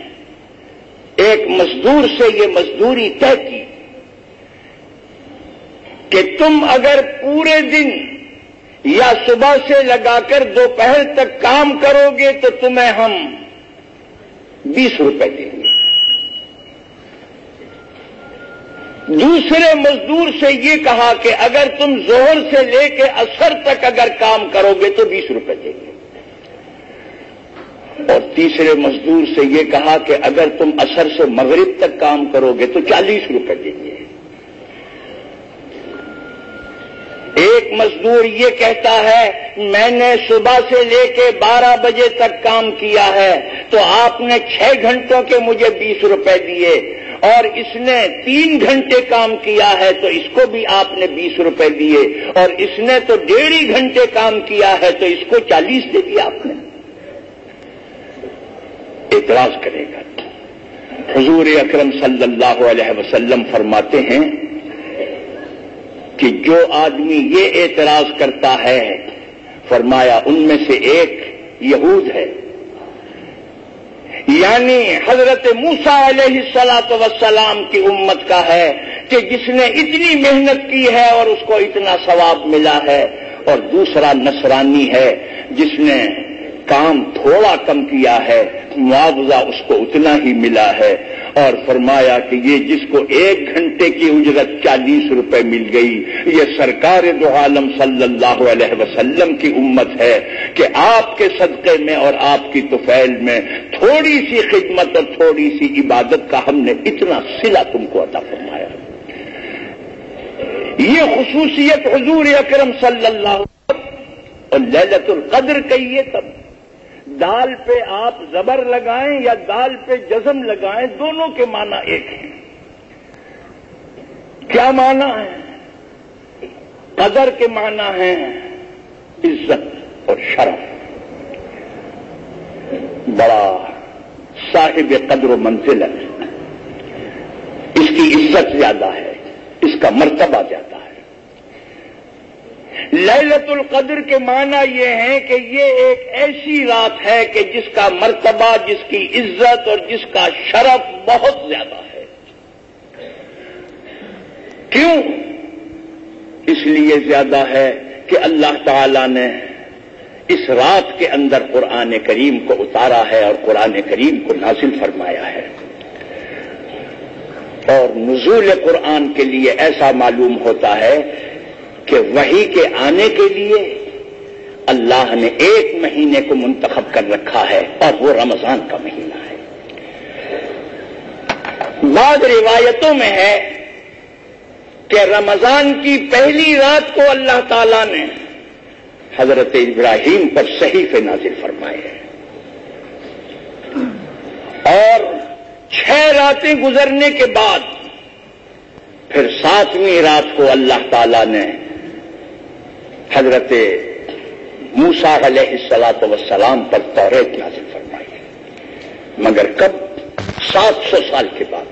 ایک مزدور سے یہ مزدوری طے کی کہ تم اگر پورے دن یا صبح سے لگا کر دوپہر تک کام کرو گے تو تمہیں ہم بیس روپے دیں گے۔ دوسرے مزدور سے یہ کہا کہ اگر تم زہر سے لے کے اثر تک اگر کام کرو گے تو بیس روپے دیں گے اور تیسرے مزدور سے یہ کہا کہ اگر تم اثر سے مغرب تک کام کرو گے تو چالیس روپے دیں گے ایک مزدور یہ کہتا ہے، میں نے صبح سے لے کے بارہ بجے تک کام کیا ہے، تو آپ نے چھ گھنٹوں کے مجھے بیس روپے دیے۔ اور اس نے تین گھنٹے کام کیا ہے تو اس کو بھی آپ نے بیس روپے دیے اور اس نے تو ڈیڑھ ہی گھنٹے کام کیا ہے تو اس کو چالیس دے دیا آپ نے۔ اعتراض کرے گا۔ حضور اکرم صلی اللہ علیہ وسلم فرماتے ہیں کہ جو آدمی یہ اعتراض کرتا ہے، فرمایا ان میں سے ایک یہود ہے۔ یعنی حضرت موسا علیہ سلاط وسلام کی امت کا ہے کہ جس نے اتنی محنت کی ہے اور اس کو اتنا ثواب ملا ہے اور دوسرا نصرانی ہے جس نے کام تھوڑا کم کیا ہے، معاوضہ اس کو اتنا ہی ملا ہے۔ اور فرمایا کہ یہ جس کو ایک گھنٹے کی اجرت چالیس روپے مل گئی، یہ سرکار دو عالم صلی اللہ علیہ وسلم کی امت ہے کہ آپ کے صدقے میں اور آپ کی توفیل میں تھوڑی سی خدمت اور تھوڑی سی عبادت کا ہم نے اتنا سلا تم کو عطا فرمایا۔ یہ خصوصیت حضور اکرم صلی اللہ اور للت القدر کہیے تب دال پہ آپ زبر لگائیں یا دال پہ جزم لگائیں، دونوں کے معنی ایک ہیں۔ کیا معنی ہے؟ قدر کے معنی ہیں عزت اور شرف۔ بڑا صاحب قدر و منزل ہے۔ اس کی عزت زیادہ ہے، اس کا مرتبہ زیادہ ہے للت القدر کے معنی یہ ہے کہ یہ ایک ایسی رات ہے کہ جس کا مرتبہ، جس کی عزت اور جس کا شرف بہت زیادہ ہے۔ کیوں؟ اس لیے زیادہ ہے کہ اللہ تعالی نے اس رات کے اندر قرآن کریم کو اتارا ہے اور قرآن کریم کو نازل فرمایا ہے۔ اور نزول قرآن کے لیے ایسا معلوم ہوتا ہے کہ وہی کے آنے کے لیے اللہ نے ایک مہینے کو منتخب کر رکھا ہے اور وہ رمضان کا مہینہ ہے۔ بعض روایتوں میں ہے کہ رمضان کی پہلی رات کو اللہ تعالی نے حضرت ابراہیم پر صحیح نازل فرمائے ہیں۔ اور چھ راتیں گزرنے کے بعد پھر ساتویں رات کو اللہ تعالی نے حضرت موسا علیہ السلاط وسلام پر توریت نازل فرمائی مگر کب؟ سات سو سال کے بعد۔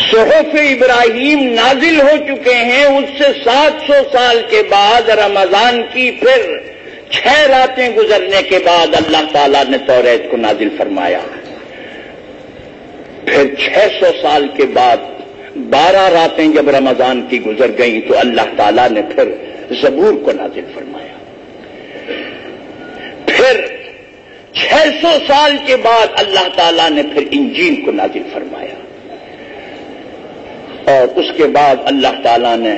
صحف ابراہیم نازل ہو چکے ہیں، اس سے سات سو سال کے بعد رمضان کی پھر چھ راتیں گزرنے کے بعد اللہ تعالی نے توریت کو نازل فرمایا۔ پھر چھ سو سال کے بعد بارہ راتیں جب رمضان کی گزر گئیں تو اللہ تعالیٰ نے پھر زبور کو نازل فرمایا۔ پھر چھ سو سال کے بعد اللہ تعالیٰ نے پھر انجین کو نازل فرمایا۔ اور اس کے بعد اللہ تعالیٰ نے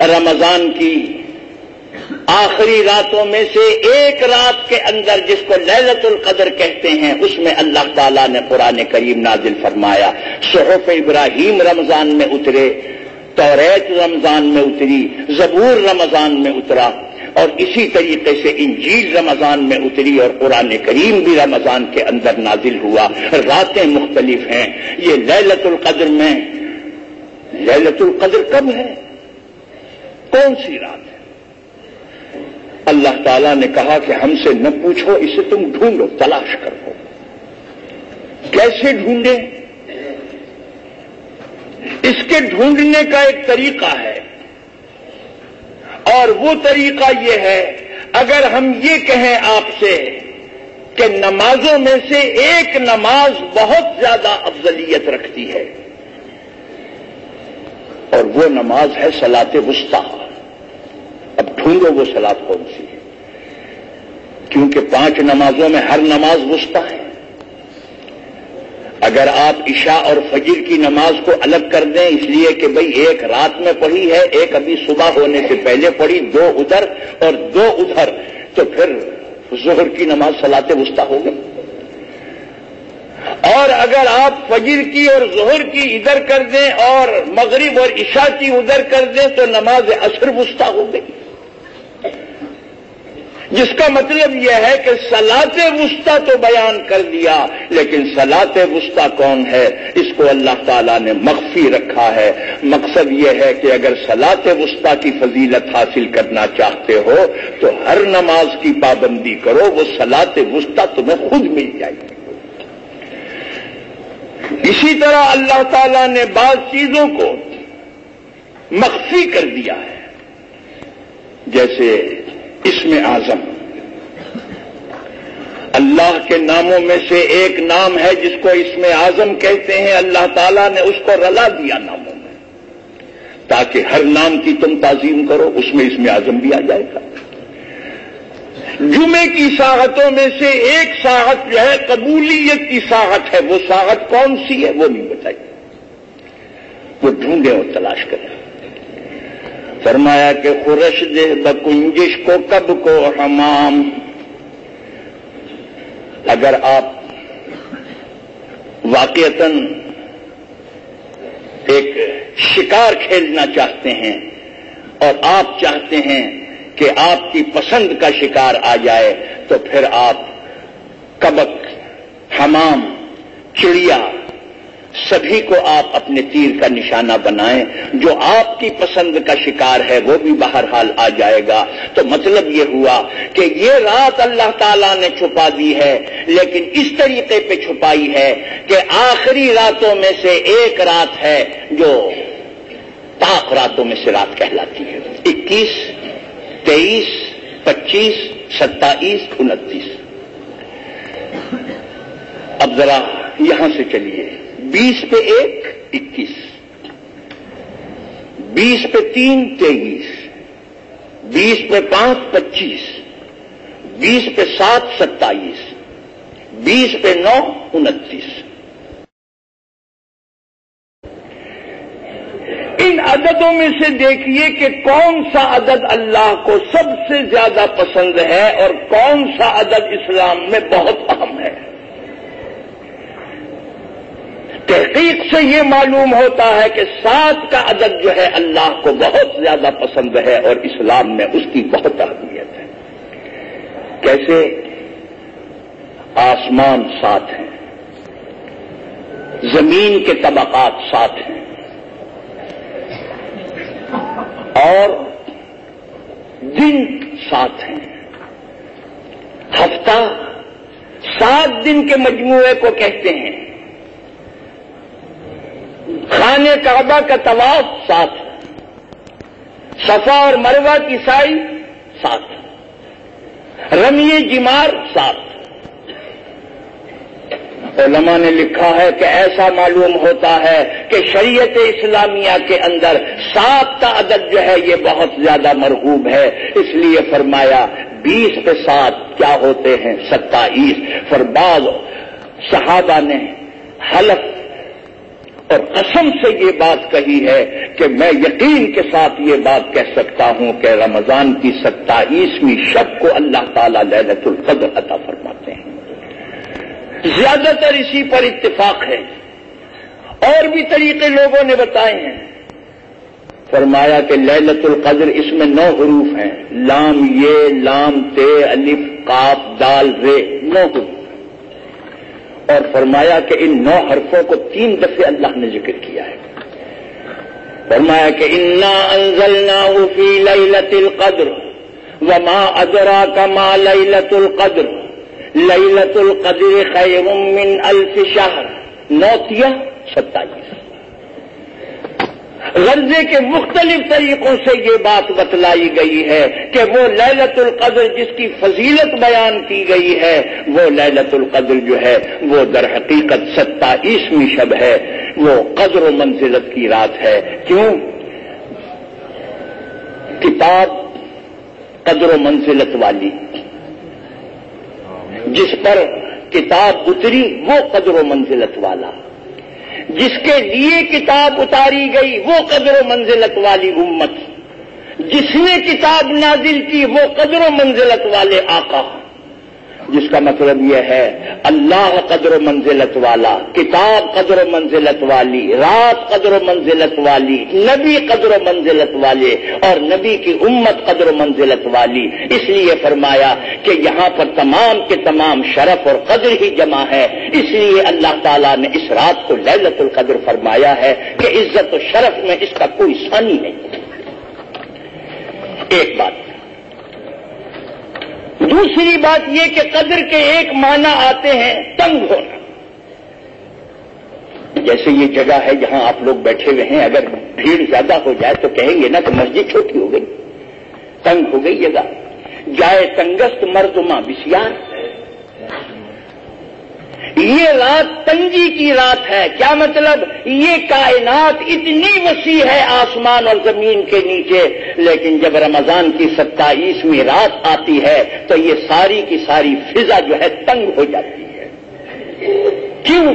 رمضان کی آخری راتوں میں سے ایک رات کے اندر جس کو للت القدر کہتے ہیں، اس میں اللہ تعالیٰ نے قرآن کریم نازل فرمایا۔ صحف ابراہیم رمضان میں اترے۔ توریت رمضان میں اتری، زبور رمضان میں اترا اور اسی طریقے سے انجیل رمضان میں اتری اور قرآن کریم بھی رمضان کے اندر نازل ہوا۔ راتیں مختلف ہیں۔ یہ للت القدر میں للت القدر کب ہے؟ کون سی رات ہے؟ اللہ تعالیٰ نے کہا کہ ہم سے نہ پوچھو، اسے تم ڈھونڈو، تلاش کرو۔ کیسے ڈھونڈیں اس کے ڈھونڈنے کا ایک طریقہ ہے۔ اور وہ طریقہ یہ ہے، اگر ہم یہ کہیں آپ سے کہ نمازوں میں سے ایک نماز بہت زیادہ افضلیت رکھتی ہے، اور وہ نماز ہے سلاط وسطی۔ اب ڈھونڈو وہ سلاد کون سی ہے کیونکہ پانچ نمازوں میں ہر نماز وسطی ہے۔ اگر آپ عشاء اور فجر کی نماز کو الگ کر دیں، اس لیے کہ بھئی ایک رات میں پڑھی ہے، ایک ابھی صبح ہونے سے پہلے پڑھی، دو ادھر اور دو ادھر، تو پھر ظہر کی نماز سلاتے وسطی ہو گئی۔ اور اگر آپ فجر کی اور ظہر کی ادھر کر دیں اور مغرب اور عشاء کی ادھر کر دیں، تو نماز اثر وسطی ہو گئی۔ جس کا مطلب یہ ہے کہ سلاط وسطی تو بیان کر دیا، لیکن سلاط وسطی کون ہے؟ اس کو اللہ تعالیٰ نے مخفی رکھا ہے۔ مقصد یہ ہے کہ اگر سلاط وسطی کی فضیلت حاصل کرنا چاہتے ہو، تو ہر نماز کی پابندی کرو، وہ سلاط وسطی تمہیں خود مل جائے گی۔ اسی طرح اللہ تعالیٰ نے بعض چیزوں کو مخفی کر دیا ہے۔ جیسے اسم اعظم۔ اللہ کے ناموں میں سے ایک نام ہے جس کو اسم اعظم کہتے ہیں۔ اللہ تعالیٰ نے اس کو رلا دیا ناموں میں۔ تاکہ ہر نام کی تم تعظیم کرو، اس میں اس میں اعظم بھی آ جائے گا۔ جمعے کی ساحتوں میں سے ایک ساحت جو ہے، قبولیت کی ساحت ہے۔ وہ ساحت کون سی ہے؟ وہ نہیں بتائی۔ وہ ڈھونڈیں اور تلاش کریں۔ فرمایا کہ خورش دے بکنجش کو کب کو حمام؟ اگر آپ واقعتاً ایک شکار کھیلنا چاہتے ہیں اور آپ چاہتے ہیں کہ آپ کی پسند کا شکار آ جائے، تو پھر آپ کبک، حمام، چڑیا سبھی کو آپ اپنے تیر کا نشانہ بنائیں۔ جو آپ کی پسند کا شکار ہے، وہ بھی بہرحال آ جائے گا۔ تو مطلب یہ ہوا کہ یہ رات اللہ تعالیٰ نے چھپا دی ہے، لیکن اس طریقے پہ چھپائی ہے کہ آخری راتوں میں سے ایک رات ہے جو پاک راتوں میں سے رات کہلاتی ہے۔ اکیس، تیئیس، پچیس، ستائیس، انتیس۔ اب ذرا یہاں سے چلیے۔ بیس پہ ایک، اکیس۔ بیس پہ تین، تیئیس۔ بیس پہ پانچ، پچیس۔ بیس پہ سات، ستائیس۔ بیس پہ نو، انتیس۔ ان عددوں میں سے دیکھیے کہ کون سا عدد اللہ کو سب سے زیادہ پسند ہے اور کون سا عدد اسلام میں بہت اہم ہے۔ تحقیق سے یہ معلوم ہوتا ہے کہ سات کا عدد جو ہے اللہ کو بہت زیادہ پسند ہے اور اسلام میں اس کی بہت اہمیت ہے۔ کیسے؟ آسمان ساتھ ہیں۔ زمین کے طبقات ساتھ ہیں۔ اور دن سات ہیں۔ ہفتہ سات دن کے مجموعے کو کہتے ہیں۔ خانے کعبہ کا طواف سات صفا اور مروا کی سائی سات رمی جمار سات علماء نے لکھا ہے کہ ایسا معلوم ہوتا ہے کہ شریعت اسلامیہ کے اندر سات کا عدد جو ہے یہ بہت زیادہ مرغوب ہے۔ اس لیے فرمایا، بیس پہ سات کیا ہوتے ہیں؟ ستائیس۔ فرباز صحابہ نے حلف اور قسم سے یہ بات کہی ہے کہ میں یقین کے ساتھ یہ بات کہہ سکتا ہوں کہ رمضان کی ستائیسویں شب کو اللہ تعالی للت القدر عطا فرماتے ہیں۔ زیادہ تر اسی پر اتفاق ہے۔ اور بھی طریقے لوگوں نے بتائے ہیں۔ فرمایا کہ للت القدر اس میں نو حروف ہیں۔ لام یہ، لام تے، الف کاف دال، رے، نو حروف۔ اور فرمایا کہ ان نو حرفوں کو تین دفعے اللہ نے ذکر کیا ہے۔ فرمایا کہ انا انزلنا فی لیلت القدر وما ادرا کما لیلت القدر لیلت القدر خیر من الف شہر نوتیا ستائیس۔ غرضے کے مختلف طریقوں سے یہ بات بتلائی گئی ہے کہ وہ للت القدر جس کی فضیلت بیان کی گئی ہے، وہ للت القدر جو ہے، وہ در حقیقت ستائیسویں شب ہے۔ وہ قدر و منزلت کی رات ہے۔ کیوں؟ کتاب قدر و منزلت والی۔ جس پر کتاب اتری، وہ قدر و منزلت والا۔ جس کے لیے کتاب اتاری گئی، وہ قدر و منزلت والی امت۔ جس نے کتاب نازل کی، وہ قدر و منزلت والے آقا۔ جس کا مطلب یہ ہے، اللہ قدر و منزلت والا، کتاب قدر و منزلت والی، رات قدر و منزلت والی، نبی قدر و منزلت والے، اور نبی کی امت قدر و منزلت والی۔ اس لیے فرمایا کہ یہاں پر تمام کے تمام شرف اور قدر ہی جمع ہے۔ اس لیے اللہ تعالیٰ نے اس رات کو للت القدر فرمایا ہے کہ عزت و شرف میں اس کا کوئی ثانی نہیں۔ ایک بات۔ دوسری بات یہ کہ قدر کے ایک معنی آتے ہیں، تنگ ہونا۔ جیسے یہ جگہ ہے جہاں آپ لوگ بیٹھے ہوئے ہیں، اگر بھیڑ زیادہ ہو جائے تو کہیں گے نا کہ مسجد چھوٹی ہو گئی۔ تنگ ہو گئی جگہ۔ جائے تنگست مردما بسیار۔ یہ رات تنگی کی رات ہے۔ کیا مطلب؟ یہ کائنات اتنی وسیع ہے آسمان اور زمین کے نیچے۔ لیکن جب رمضان کی ستائیسویں رات آتی ہے تو یہ ساری کی ساری فضا جو ہے تنگ ہو جاتی ہے۔ کیوں؟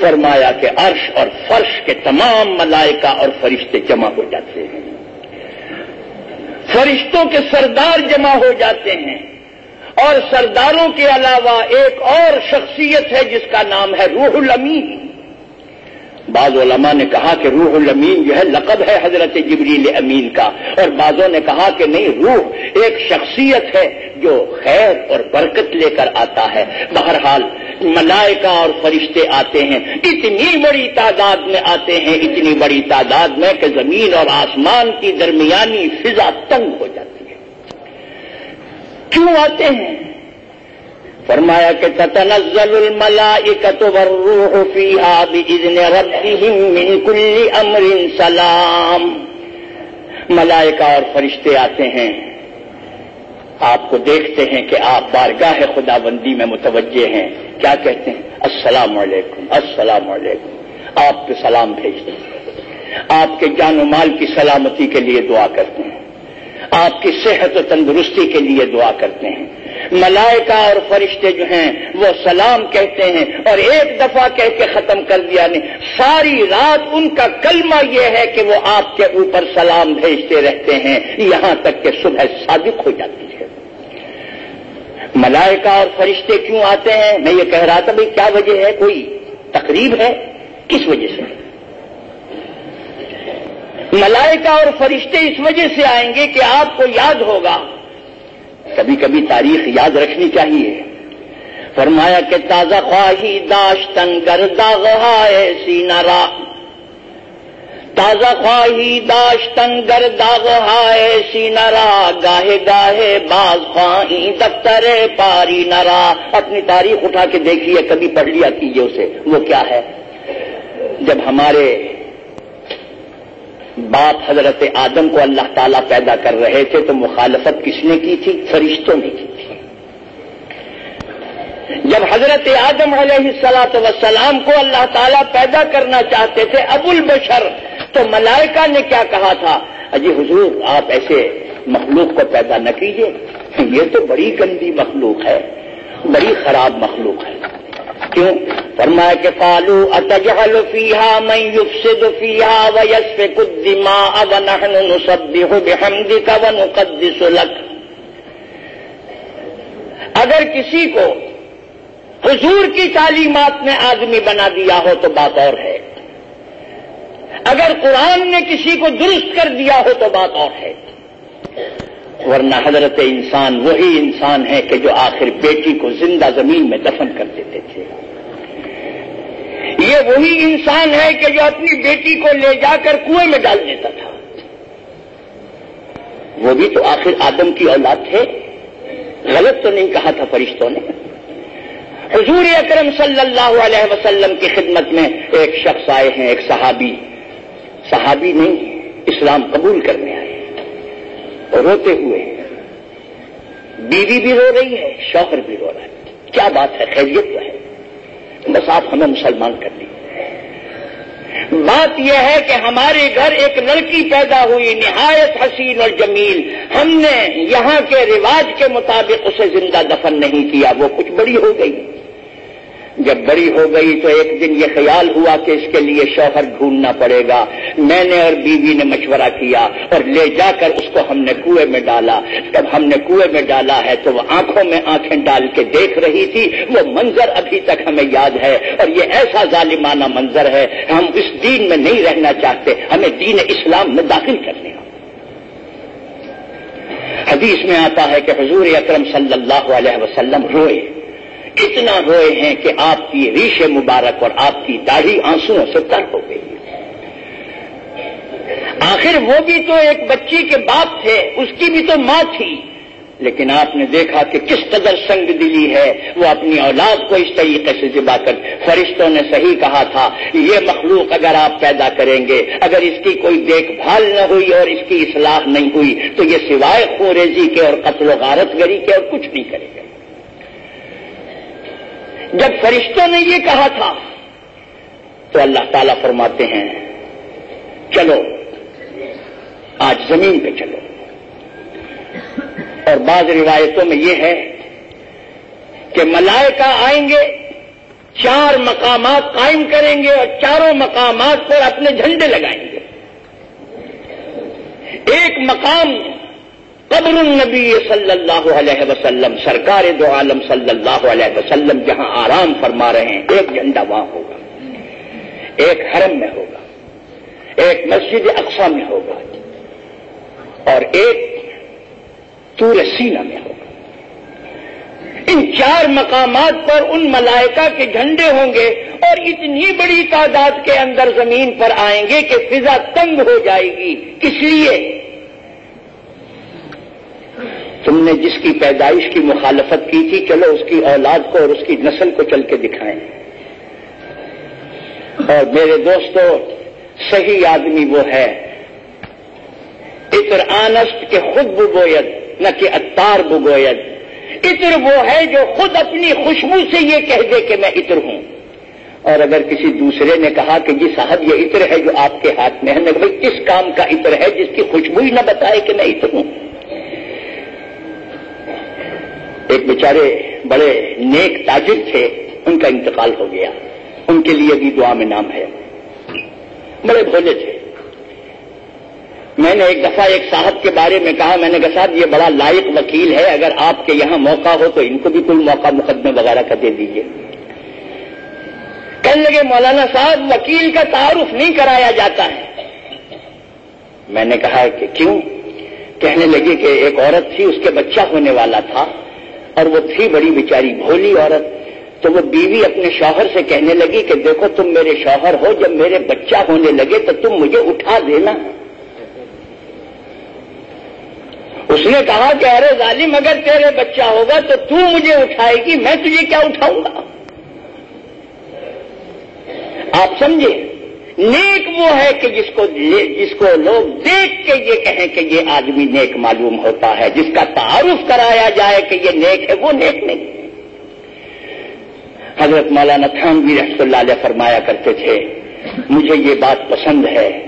فرمایا کہ عرش اور فرش کے تمام ملائکہ اور فرشتے جمع ہو جاتے ہیں۔ فرشتوں کے سردار جمع ہو جاتے ہیں۔ اور سرداروں کے علاوہ ایک اور شخصیت ہے جس کا نام ہے روح الامین۔ بعض علماء نے کہا کہ روح الامین جو ہے لقب ہے حضرت جبریل امین کا، اور بعضوں نے کہا کہ نہیں، روح ایک شخصیت ہے جو خیر اور برکت لے کر آتا ہے۔ بہرحال ملائکہ اور فرشتے آتے ہیں، اتنی بڑی تعداد میں آتے ہیں، اتنی بڑی تعداد میں کہ زمین اور آسمان کی درمیانی فضا تنگ ہو جاتی ہے۔ کیوں آتے ہیں؟ فرمایا کہ تتنزل الملائکت والروح فیہا بإذن ربهم من کل امر سلام۔ ملائکہ اور فرشتے آتے ہیں۔ آپ کو دیکھتے ہیں کہ آپ بارگاہ خدا بندی میں متوجہ ہیں۔ کیا کہتے ہیں؟ السلام علیکم السلام علیکم۔ آپ پہ سلام بھیجتے ہیں۔ آپ کے جان و مال کی سلامتی کے لیے دعا کرتے ہیں۔ آپ کی صحت و تندرستی کے لیے دعا کرتے ہیں۔ ملائکہ اور فرشتے جو ہیں، وہ سلام کہتے ہیں اور ایک دفعہ کہہ کے ختم کر دیا۔ نہیں ساری رات ان کا کلمہ یہ ہے کہ وہ آپ کے اوپر سلام بھیجتے رہتے ہیں۔ یہاں تک کہ صبح صادق ہو جاتی ہے۔ ملائکہ اور فرشتے کیوں آتے ہیں؟ میں یہ کہہ رہا تھا بھائی، کیا وجہ ہے؟ کوئی تقریب ہے؟ کس وجہ سے؟ ملائکہ اور فرشتے اس وجہ سے آئیں گے کہ آپ کو یاد ہوگا۔ کبھی کبھی تاریخ یاد رکھنی چاہیے۔ فرمایا کہ تازہ خواہی داشتن گردا سی نرا تازہ خواہی داشتن گردا سی نرا گاہے گاہے باز خواہی دفتر پاری نرا اپنی تاریخ اٹھا کے دیکھیے، کبھی پڑھ لیا کیجیے اسے۔ وہ کیا ہے؟ جب ہمارے باپ حضرت آدم کو اللہ تعالیٰ پیدا کر رہے تھے تو مخالفت کس نے کی تھی؟ فرشتوں نے کی تھی۔ جب حضرت آدم علیہ السلاط وسلام کو اللہ تعالیٰ پیدا کرنا چاہتے تھے ابو البشر، تو ملائکہ نے کیا کہا تھا؟ اجی حضور، آپ ایسے مخلوق کو پیدا نہ کیجیے یہ تو بڑی گندی مخلوق ہے، بڑی خراب مخلوق ہے۔ کیوں؟ فرمایا کہ فالو اتجہل فیہا من یفسد فیہا ویسفک الدماء ونحن نصبح بحمدک ونقدس لک۔ اگر کسی کو حضور کی تعلیمات میں آدمی بنا دیا ہو تو بات اور ہے۔ اگر قرآن نے کسی کو درست کر دیا ہو تو بات اور ہے۔ ورنہ حضرت انسان وہی انسان ہے کہ جو آخر بیٹی کو زندہ زمین میں دفن کر دیتے تھے۔ یہ وہی انسان ہے کہ جو اپنی بیٹی کو لے جا کر کنویں میں ڈال دیتا تھا۔ وہ بھی تو آخر آدم کی اولاد تھے۔ غلط تو نہیں کہا تھا فرشتوں نے۔ حضور اکرم صلی اللہ علیہ وسلم کی خدمت میں ایک شخص آئے ہیں، ایک صحابی۔ صحابی نہیں، اسلام قبول کرنے آئے۔ روتے ہوئے بیوی بھی رو رہی ہے، شوہر بھی رو رہا ہے۔ کیا بات ہے؟ خیریت تو ہے۔ بس آپ ہمیں مسلمان کر لی بات یہ ہے کہ ہمارے گھر ایک لڑکی پیدا ہوئی، نہایت حسین اور جمیل۔ ہم نے یہاں کے رواج کے مطابق اسے زندہ دفن نہیں کیا، وہ کچھ بڑی ہو گئی۔ جب بڑی ہو گئی تو ایک دن یہ خیال ہوا کہ اس کے لیے شوہر ڈھونڈنا پڑے گا۔ میں نے اور بیوی نے مشورہ کیا اور لے جا کر اس کو ہم نے کنویں میں ڈالا۔ جب ہم نے کنویں میں ڈالا ہے تو وہ آنکھوں میں آنکھیں ڈال کے دیکھ رہی تھی۔ وہ منظر ابھی تک ہمیں یاد ہے اور یہ ایسا ظالمانہ منظر ہے۔ ہم اس دین میں نہیں رہنا چاہتے۔ ہمیں دین اسلام میں داخل کرنے حدیث میں آتا ہے کہ حضور اکرم صلی اللہ علیہ وسلم روئے۔ اتنا روئے ہیں کہ آپ کی ریش مبارک اور آپ کی داڑھی آنسو سے تر ہو گئی آخر وہ بھی تو ایک بچی کے باپ تھے، اس کی بھی تو ماں تھی۔ لیکن آپ نے دیکھا کہ کس قدر سنگ دلی ہے۔ وہ اپنی اولاد کو اس طریقے سے ذبا کر، فرشتوں نے صحیح کہا تھا، یہ مخلوق اگر آپ پیدا کریں گے، اگر اس کی کوئی دیکھ بھال نہ ہوئی اور اس کی اصلاح نہیں ہوئی، تو یہ سوائے خوریزی کے اور قتل و غارت گری کے اور کچھ نہیں کرے گا۔ جب فرشتوں نے یہ کہا تھا، تو اللہ تعالیٰ فرماتے ہیں، چلو، آج زمین پہ چلو۔ اور بعض روایتوں میں یہ ہے کہ ملائکہ آئیں گے، چار مقامات قائم کریں گے اور چاروں مقامات پر اپنے جھنڈے لگائیں گے۔ ایک مقام قبر النبی صلی اللہ علیہ وسلم، سرکار دو عالم صلی اللہ علیہ وسلم جہاں آرام فرما رہے ہیں۔ ایک جھنڈا وہاں ہوگا، ایک حرم میں ہوگا، ایک مسجد اقسا میں ہوگا اور ایک تور سینا میں ہوگا۔ ان چار مقامات پر ان ملائکہ کے جھنڈے ہوں گے اور اتنی بڑی تعداد کے اندر زمین پر آئیں گے کہ فضا تنگ ہو جائے گی۔ کس لیے؟ تم نے جس کی پیدائش کی مخالفت کی تھی، چلو اس کی اولاد کو اور اس کی نسل کو چل کے دکھائیں۔ اور میرے دوستو، صحیح آدمی وہ ہے۔ اتر آنست کے خود بگویت نہ کہ اتار بگویت اتر وہ ہے جو خود اپنی خوشبو سے یہ کہہ دے کہ میں اتر ہوں۔ اور اگر کسی دوسرے نے کہا کہ جی صاحب، یہ عطر ہے جو آپ کے ہاتھ میں ہے بھائی، کس کام کا عطر ہے جس کی خوشبو ہی نہ بتائے کہ میں عطر ہوں؟ ایک بیچارے بڑے نیک تاجر تھے، ان کا انتقال ہو گیا۔ ان کے لیے بھی دعا میں نام ہے۔ بڑے بھولے تھے۔ میں نے ایک دفعہ ایک صاحب کے بارے میں کہا، میں نے کہا، صاحب، یہ بڑا لائق وکیل ہے۔ اگر آپ کے یہاں موقع ہو تو ان کو بھی کوئی موقع مقدمے وغیرہ کا دے دیجیے کہنے لگے، مولانا صاحب، وکیل کا تعارف نہیں کرایا جاتا ہے۔ میں نے کہا کہ کیوں؟ کہنے لگے کہ ایک عورت تھی، اس کے بچہ ہونے والا تھا۔ اور وہ تھی بڑی بیچاری بھولی عورت، تو وہ بیوی اپنے شوہر سے کہنے لگی کہ دیکھو تم میرے شوہر ہو، جب میرے بچہ ہونے لگے تو تم مجھے اٹھا دینا۔ اس نے کہا کہ ارے ظالم، اگر تیرے بچہ ہوگا تو تو مجھے اٹھائے گی، میں تجھے کیا اٹھاؤں گا؟ آپ سمجھے؟ نیک وہ ہے کہ جس کو جس کو لوگ دیکھ کے یہ کہیں کہ یہ آدمی نیک معلوم ہوتا ہے، جس کا تعارف کرایا جائے کہ یہ نیک ہے، وہ نیک نہیں۔ حضرت مولانا خان بھی رحمت اللہ علیہ فرمایا کرتے تھے، مجھے یہ بات پسند ہے،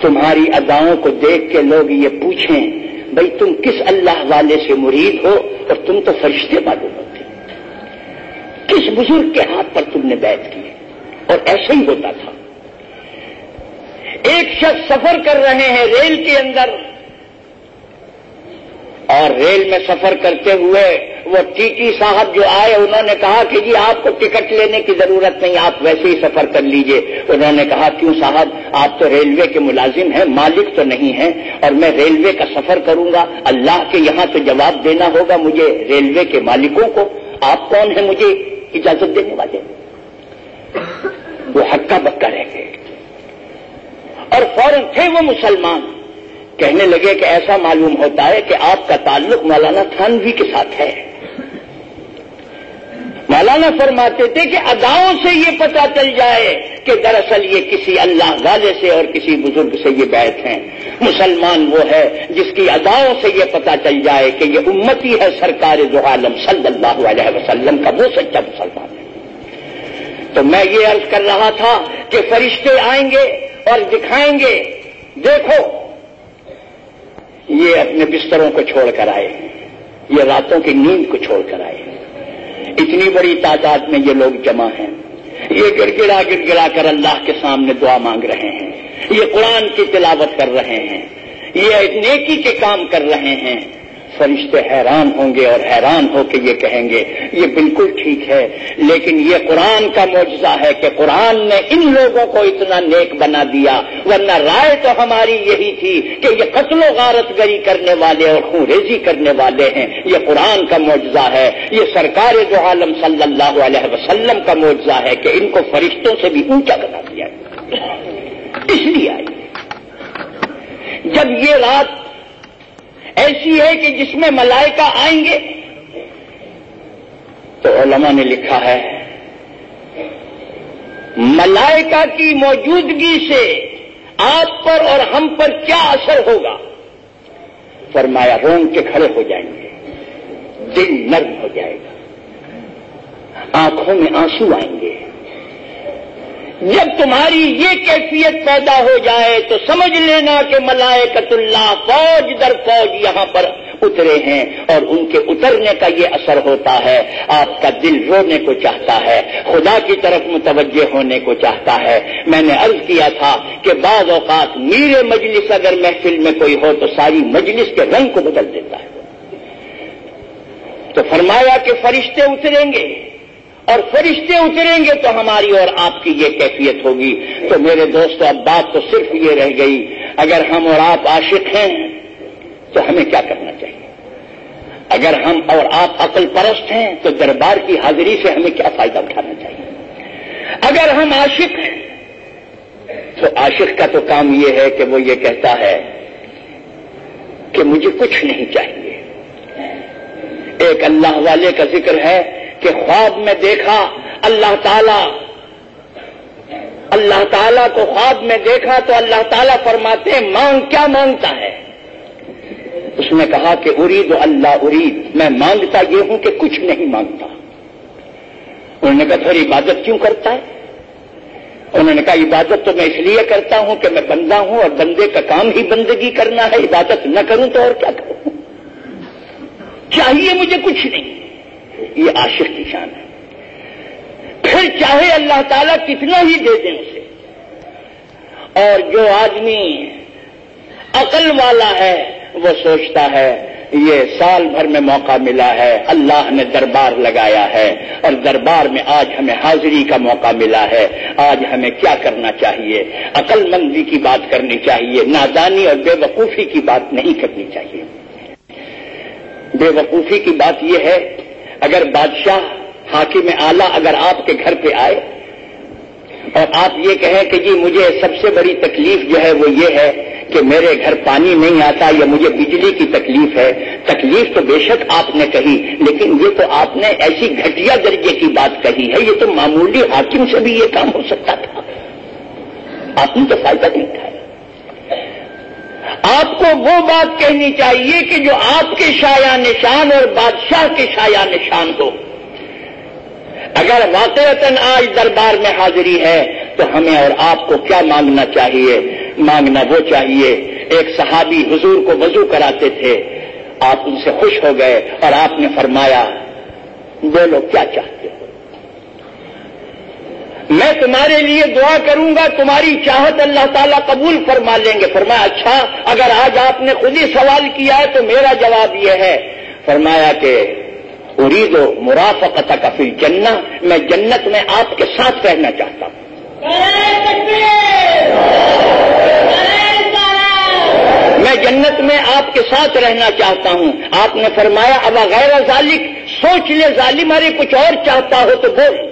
تمہاری اداؤں کو دیکھ کے لوگ یہ پوچھیں بھائی تم کس اللہ والے سے مرید ہو اور تم تو فرشتے معلوم ہوتے۔ کس بزرگ کے ہاتھ پر تم نے بیت کی؟ اور ایسا ہی ہوتا تھا۔ ایک شخص سفر کر رہے ہیں ریل کے اندر۔ اور ریل میں سفر کرتے ہوئے وہ ٹی ٹی صاحب جو آئے، انہوں نے کہا کہ جی آپ کو ٹکٹ لینے کی ضرورت نہیں، آپ ویسے ہی سفر کر لیجیے۔ انہوں نے کہا، کیوں صاحب؟ آپ تو ریلوے کے ملازم ہیں، مالک تو نہیں ہیں۔ اور میں ریلوے کا سفر کروں گا۔ اللہ کے یہاں تو جواب دینا ہوگا مجھے ریلوے کے مالکوں کو۔ آپ کون ہیں مجھے اجازت دینے والے؟ وہ ہکا بکا رہ گئے۔ اور فوراً تھے وہ مسلمان کہنے لگے کہ ایسا معلوم ہوتا ہے کہ آپ کا تعلق مولانا تھانوی کے ساتھ ہے۔ مولانا فرماتے تھے کہ اداؤں سے یہ پتا چل جائے کہ دراصل یہ کسی اللہ والے سے اور کسی بزرگ سے یہ بیت ہیں۔ مسلمان وہ ہے جس کی اداؤں سے یہ پتا چل جائے کہ یہ امتی ہے سرکار دو عالم صلی اللہ علیہ وسلم کا وہ سچا مسلمان ہے۔ تو میں یہ عرض کر رہا تھا کہ فرشتے آئیں گے اور دکھائیں گے۔ دیکھو، یہ اپنے بستروں کو چھوڑ کر آئے یہ راتوں کی نیند کو چھوڑ کر آئے اتنی بڑی تعداد میں یہ لوگ جمع ہیں۔ یہ گڑ گڑا گڑ گڑا کر اللہ کے سامنے دعا مانگ رہے ہیں۔ یہ قرآن کی تلاوت کر رہے ہیں۔ یہ نیکی کے کام کر رہے ہیں۔ فرشتے حیران ہوں گے اور حیران ہو کے یہ کہیں گے، یہ بالکل ٹھیک ہے، لیکن یہ قرآن کا معجزہ ہے کہ قرآن نے ان لوگوں کو اتنا نیک بنا دیا، ورنہ رائے تو ہماری یہی تھی کہ یہ قتل و غارت گری کرنے والے اور خون ریزی کرنے والے ہیں۔ یہ قرآن کا معجزہ ہے، یہ سرکار جو عالم صلی اللہ علیہ وسلم کا معجزہ ہے کہ ان کو فرشتوں سے بھی اونچا بنا دیا اس لیے آئی جب یہ رات ایسی ہے کہ جس میں ملائکہ آئیں گے تو علماء نے لکھا ہے، ملائکہ کی موجودگی سے آپ پر اور ہم پر کیا اثر ہوگا؟ فرمایا، رونگ کے کھڑے ہو جائیں گے، دل نرم ہو جائے گا، آنکھوں میں آنسو آئیں گے۔ جب تمہاری یہ کیفیت پیدا ہو جائے تو سمجھ لینا کہ ملائکت اللہ فوج در فوج یہاں پر اترے ہیں اور ان کے اترنے کا یہ اثر ہوتا ہے۔ آپ کا دل رونے کو چاہتا ہے، خدا کی طرف متوجہ ہونے کو چاہتا ہے۔ میں نے عرض کیا تھا کہ بعض اوقات میرے مجلس اگر محفل میں کوئی ہو تو ساری مجلس کے رنگ کو بدل دیتا ہے۔ تو فرمایا کہ فرشتے اتریں گے۔ اور فرشتے اتریں گے تو ہماری اور آپ کی یہ کیفیت ہوگی۔ تو میرے دوستو اب بات تو صرف یہ رہ گئی۔ اگر ہم اور آپ عاشق ہیں، تو ہمیں کیا کرنا چاہیے؟ اگر ہم اور آپ عقل پرست ہیں، تو دربار کی حاضری سے ہمیں کیا فائدہ اٹھانا چاہیے؟ اگر ہم عاشق ہیں، تو عاشق کا تو کام یہ ہے کہ وہ یہ کہتا ہے کہ مجھے کچھ نہیں چاہیے۔ ایک اللہ والے کا ذکر ہے کہ خواب میں دیکھا، اللہ تعالی، اللہ تعالیٰ کو خواب میں دیکھا تو اللہ تعالیٰ فرماتے ہیں، مانگ کیا مانگتا ہے؟ اس نے کہا کہ، ارید اللہ ارید، میں مانگتا یہ ہوں کہ کچھ نہیں مانگتا۔ انہوں نے کہا پھر عبادت کیوں کرتا ہے؟ انہوں نے کہا، عبادت تو میں اس لیے کرتا ہوں کہ میں بندہ ہوں اور بندے کا کام ہی بندگی کرنا ہے، عبادت نہ کروں تو اور کیا کروں؟ چاہیے مجھے کچھ نہیں۔ یہ عاشق کی شان ہے۔ پھر چاہے اللہ تعالیٰ کتنا ہی دے دیں اسے۔ اور جو آدمی عقل والا ہے، وہ سوچتا ہے، یہ سال بھر میں موقع ملا ہے، اللہ نے دربار لگایا ہے، اور دربار میں آج ہمیں حاضری کا موقع ملا ہے۔ آج ہمیں کیا کرنا چاہیے؟ عقل مندی کی بات کرنی چاہیے، نادانی اور بے وقوفی کی بات نہیں کرنی چاہیے۔ بے وقوفی کی بات یہ ہے اگر بادشاہ حاکم اعلیٰ اگر آپ کے گھر پہ آئے اور آپ یہ کہیں کہ جی مجھے سب سے بڑی تکلیف جو ہے وہ یہ ہے کہ میرے گھر پانی نہیں آتا یا مجھے بجلی کی تکلیف ہے، تکلیف تو بے شک آپ نے کہی، لیکن یہ تو آپ نے ایسی گھٹیا درجے کی بات کہی ہے، یہ تو معمولی حاکم سے بھی یہ کام ہو سکتا تھا۔ آپ نے تو فائدہ نہیں تھا آپ کو وہ بات کہنی چاہیے کہ جو آپ کے شایا نشان اور بادشاہ کے شایا نشان ہو۔ اگر واقعتاً آج دربار میں حاضری ہے، تو ہمیں اور آپ کو کیا مانگنا چاہیے؟ مانگنا وہ چاہیے، ایک صحابی حضور کو وضو کراتے تھے، آپ ان سے خوش ہو گئے اور آپ نے فرمایا بولو کیا چاہتے؟ ہو میں تمہارے لیے دعا کروں گا، تمہاری چاہت اللہ تعالیٰ قبول فرما لیں گے۔ فرمایا اچھا اگر آج آپ نے خود ہی سوال کیا ہے تو میرا جواب یہ ہے۔ فرمایا کہ ارید و مرافقت کا پھر جنہ میں جنت میں آپ کے ساتھ رہنا چاہتا ہوں۔ میں جنت میں آپ کے ساتھ رہنا چاہتا ہوں۔ آپ نے فرمایا اب غیر ذالک سوچ لے، ظالم ارے کچھ اور چاہتا ہو تو بول۔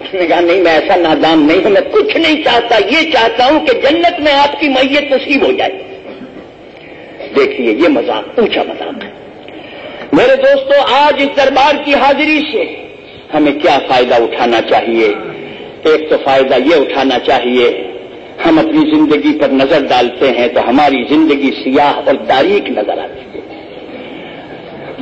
اس نے کہا، نہیں، میں ایسا نادام نہیں ہوں، میں کچھ نہیں چاہتا، یہ چاہتا ہوں کہ جنت میں آپ کی میت نصیب ہو جائے۔ دیکھیے، یہ مذاق، اونچا مذاق ہے۔ میرے دوستو، آج اس دربار کی حاضری سے ہمیں کیا فائدہ اٹھانا چاہیے؟ ایک تو فائدہ یہ اٹھانا چاہیے، ہم اپنی زندگی پر نظر ڈالتے ہیں تو ہماری زندگی سیاہ اور تاریخ نظر آتی ہے۔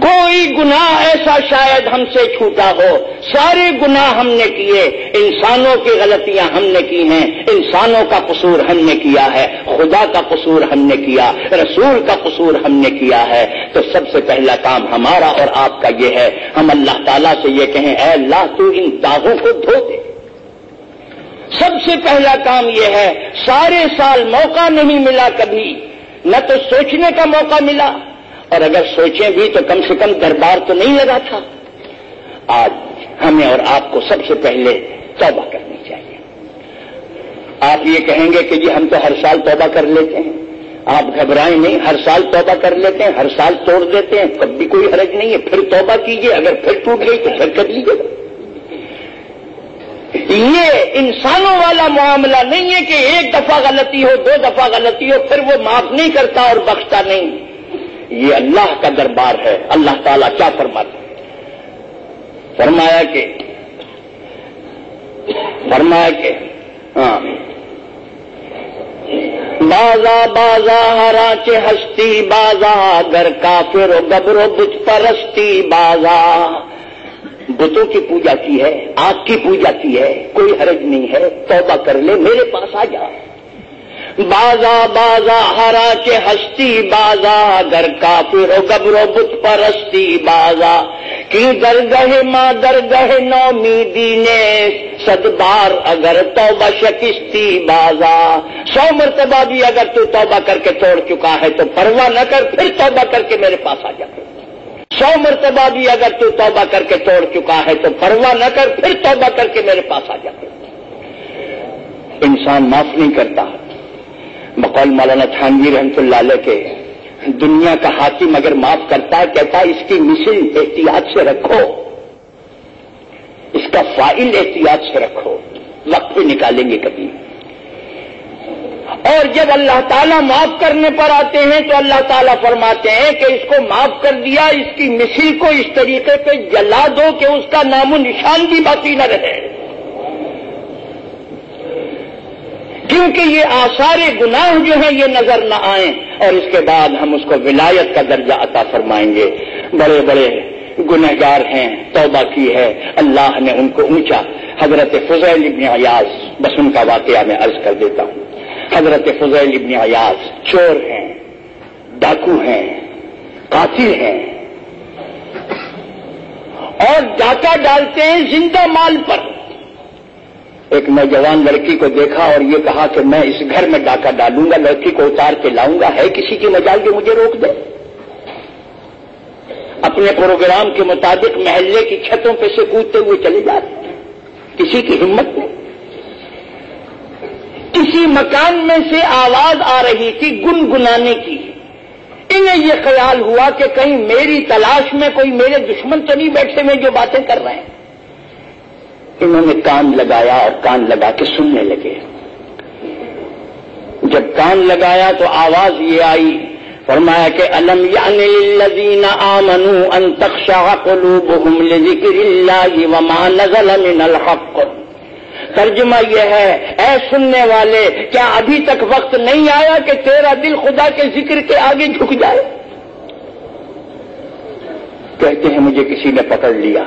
کوئی گناہ ایسا شاید ہم سے چھوٹا ہو۔ سارے گناہ ہم نے کیے۔ انسانوں کی غلطیاں ہم نے کی ہیں۔ انسانوں کا قصور ہم نے کیا ہے۔ خدا کا قصور ہم نے کیا۔ رسول کا قصور ہم نے کیا ہے۔ تو سب سے پہلا کام ہمارا اور آپ کا یہ ہے۔ ہم اللہ تعالیٰ سے یہ کہیں، اے اللہ، تو ان داغوں کو دھو دے۔ سب سے پہلا کام یہ ہے۔ سارے سال موقع نہیں ملا کبھی۔ نہ تو سوچنے کا موقع ملا۔ اور اگر سوچیں بھی تو کم سے کم دربار تو نہیں لگا تھا۔ آج ہمیں اور آپ کو سب سے پہلے توبہ کرنی چاہیے۔ آپ یہ کہیں گے کہ جی ہم تو ہر سال توبہ کر لیتے ہیں۔ آپ گھبرائیں نہیں، ہر سال توبہ کر لیتے ہیں، ہر سال توڑ دیتے ہیں۔ کبھی کوئی حرج نہیں ہے۔ پھر توبہ کیجیے اگر پھر ٹوٹ گئی تو پھر کر لیجیے گا یہ انسانوں والا معاملہ نہیں ہے کہ ایک دفعہ غلطی ہو، دو دفعہ غلطی ہو، پھر وہ معاف نہیں کرتا اور بخشتا نہیں۔ یہ اللہ کا دربار ہے۔ اللہ تعالیٰ کیا فرماتا فرمایا کہ فرمایا کہ ہاں۔ بازا بازا ہرا کے ہستی بازا گر کا پھر گبرو بت پرستی بازا۔ بتوں کی پوجا کی ہے آگ کی پوجا کی ہے، کوئی حرج نہیں ہے، توبہ کر لے، میرے پاس آ جا۔ بازا بازا ہرا کے ہستی بازا گر کافر و گبرو بت پرستی بازا۔ کی درگہ ماں درگہ نومیدی نے صد بار اگر توبہ شکستی بازا۔ سو مرتبہ بھی اگر تو توبہ کر کے توڑ چکا ہے تو پرواہ نہ کر، پھر توبہ کر کے میرے پاس آ جا۔ سو مرتبہ بھی اگر تو توبہ کر کے توڑ چکا ہے تو پرواہ نہ کر، پھر توبہ کر کے میرے پاس آ جا۔ انسان معاف نہیں کرتا۔ بقول مولانا تھانوی رحمت اللہ علیہ کے دنیا کا حاکم اگر معاف کرتا ہے، کہتا ہے، اس کی مثل احتیاط سے رکھو۔ اس کا فائل احتیاط سے رکھو۔ وقت پہ نکالیں گے کبھی۔ اور جب اللہ تعالیٰ معاف کرنے پر آتے ہیں تو اللہ تعالیٰ فرماتے ہیں کہ اس کو معاف کر دیا، اس کی مثل کو اس طریقے پہ جلا دو کہ اس کا نام و نشان بھی باقی نہ رہے۔ کیونکہ یہ آثار گناہ جو ہیں، یہ نظر نہ آئیں۔ اور اس کے بعد ہم اس کو ولایت کا درجہ عطا فرمائیں گے۔ بڑے بڑے گنہگار ہیں، توبہ کی ہے۔ اللہ نے ان کو اونچا۔ حضرت فضیل ابن عیاض، بس ان کا واقعہ میں عرض کر دیتا ہوں۔ حضرت فضیل ابن عیاض چور ہیں، ڈاکو ہیں، قاتل ہیں۔ اور ڈاکہ ڈالتے ہیں زندہ مال پر۔ ایک نوجوان لڑکی کو دیکھا اور یہ کہا کہ میں اس گھر میں ڈاکہ ڈالوں گا، لڑکی کو اتار کے لاؤں گا، ہے کسی کی مجال جو مجھے روک دے؟ اپنے پروگرام کے مطابق محلے کی چھتوں پہ سے کودتے ہوئے چلے جاتے کسی کی ہمت نہیں۔ کسی مکان میں سے آواز آ رہی تھی گنگنانے کی۔ انہیں یہ خیال ہوا کہ کہیں میری تلاش میں کوئی میرے دشمن تو نہیں بیٹھے ہوئے جو باتیں کر رہے ہیں۔ انہوں نے کان لگایا اور کان لگا کے سننے لگے۔ جب کان لگایا تو آواز یہ آئی، فرمایا کہ الم یعنی للذین آمنوا ان تخشع قلوبهم لذکر اللہ وما نزل من الحق۔ ترجمہ یہ ہے، اے سننے والے، کیا ابھی تک وقت نہیں آیا کہ تیرا دل خدا کے ذکر کے آگے جھک جائے؟ کہتے ہیں، مجھے کسی نے پکڑ لیا۔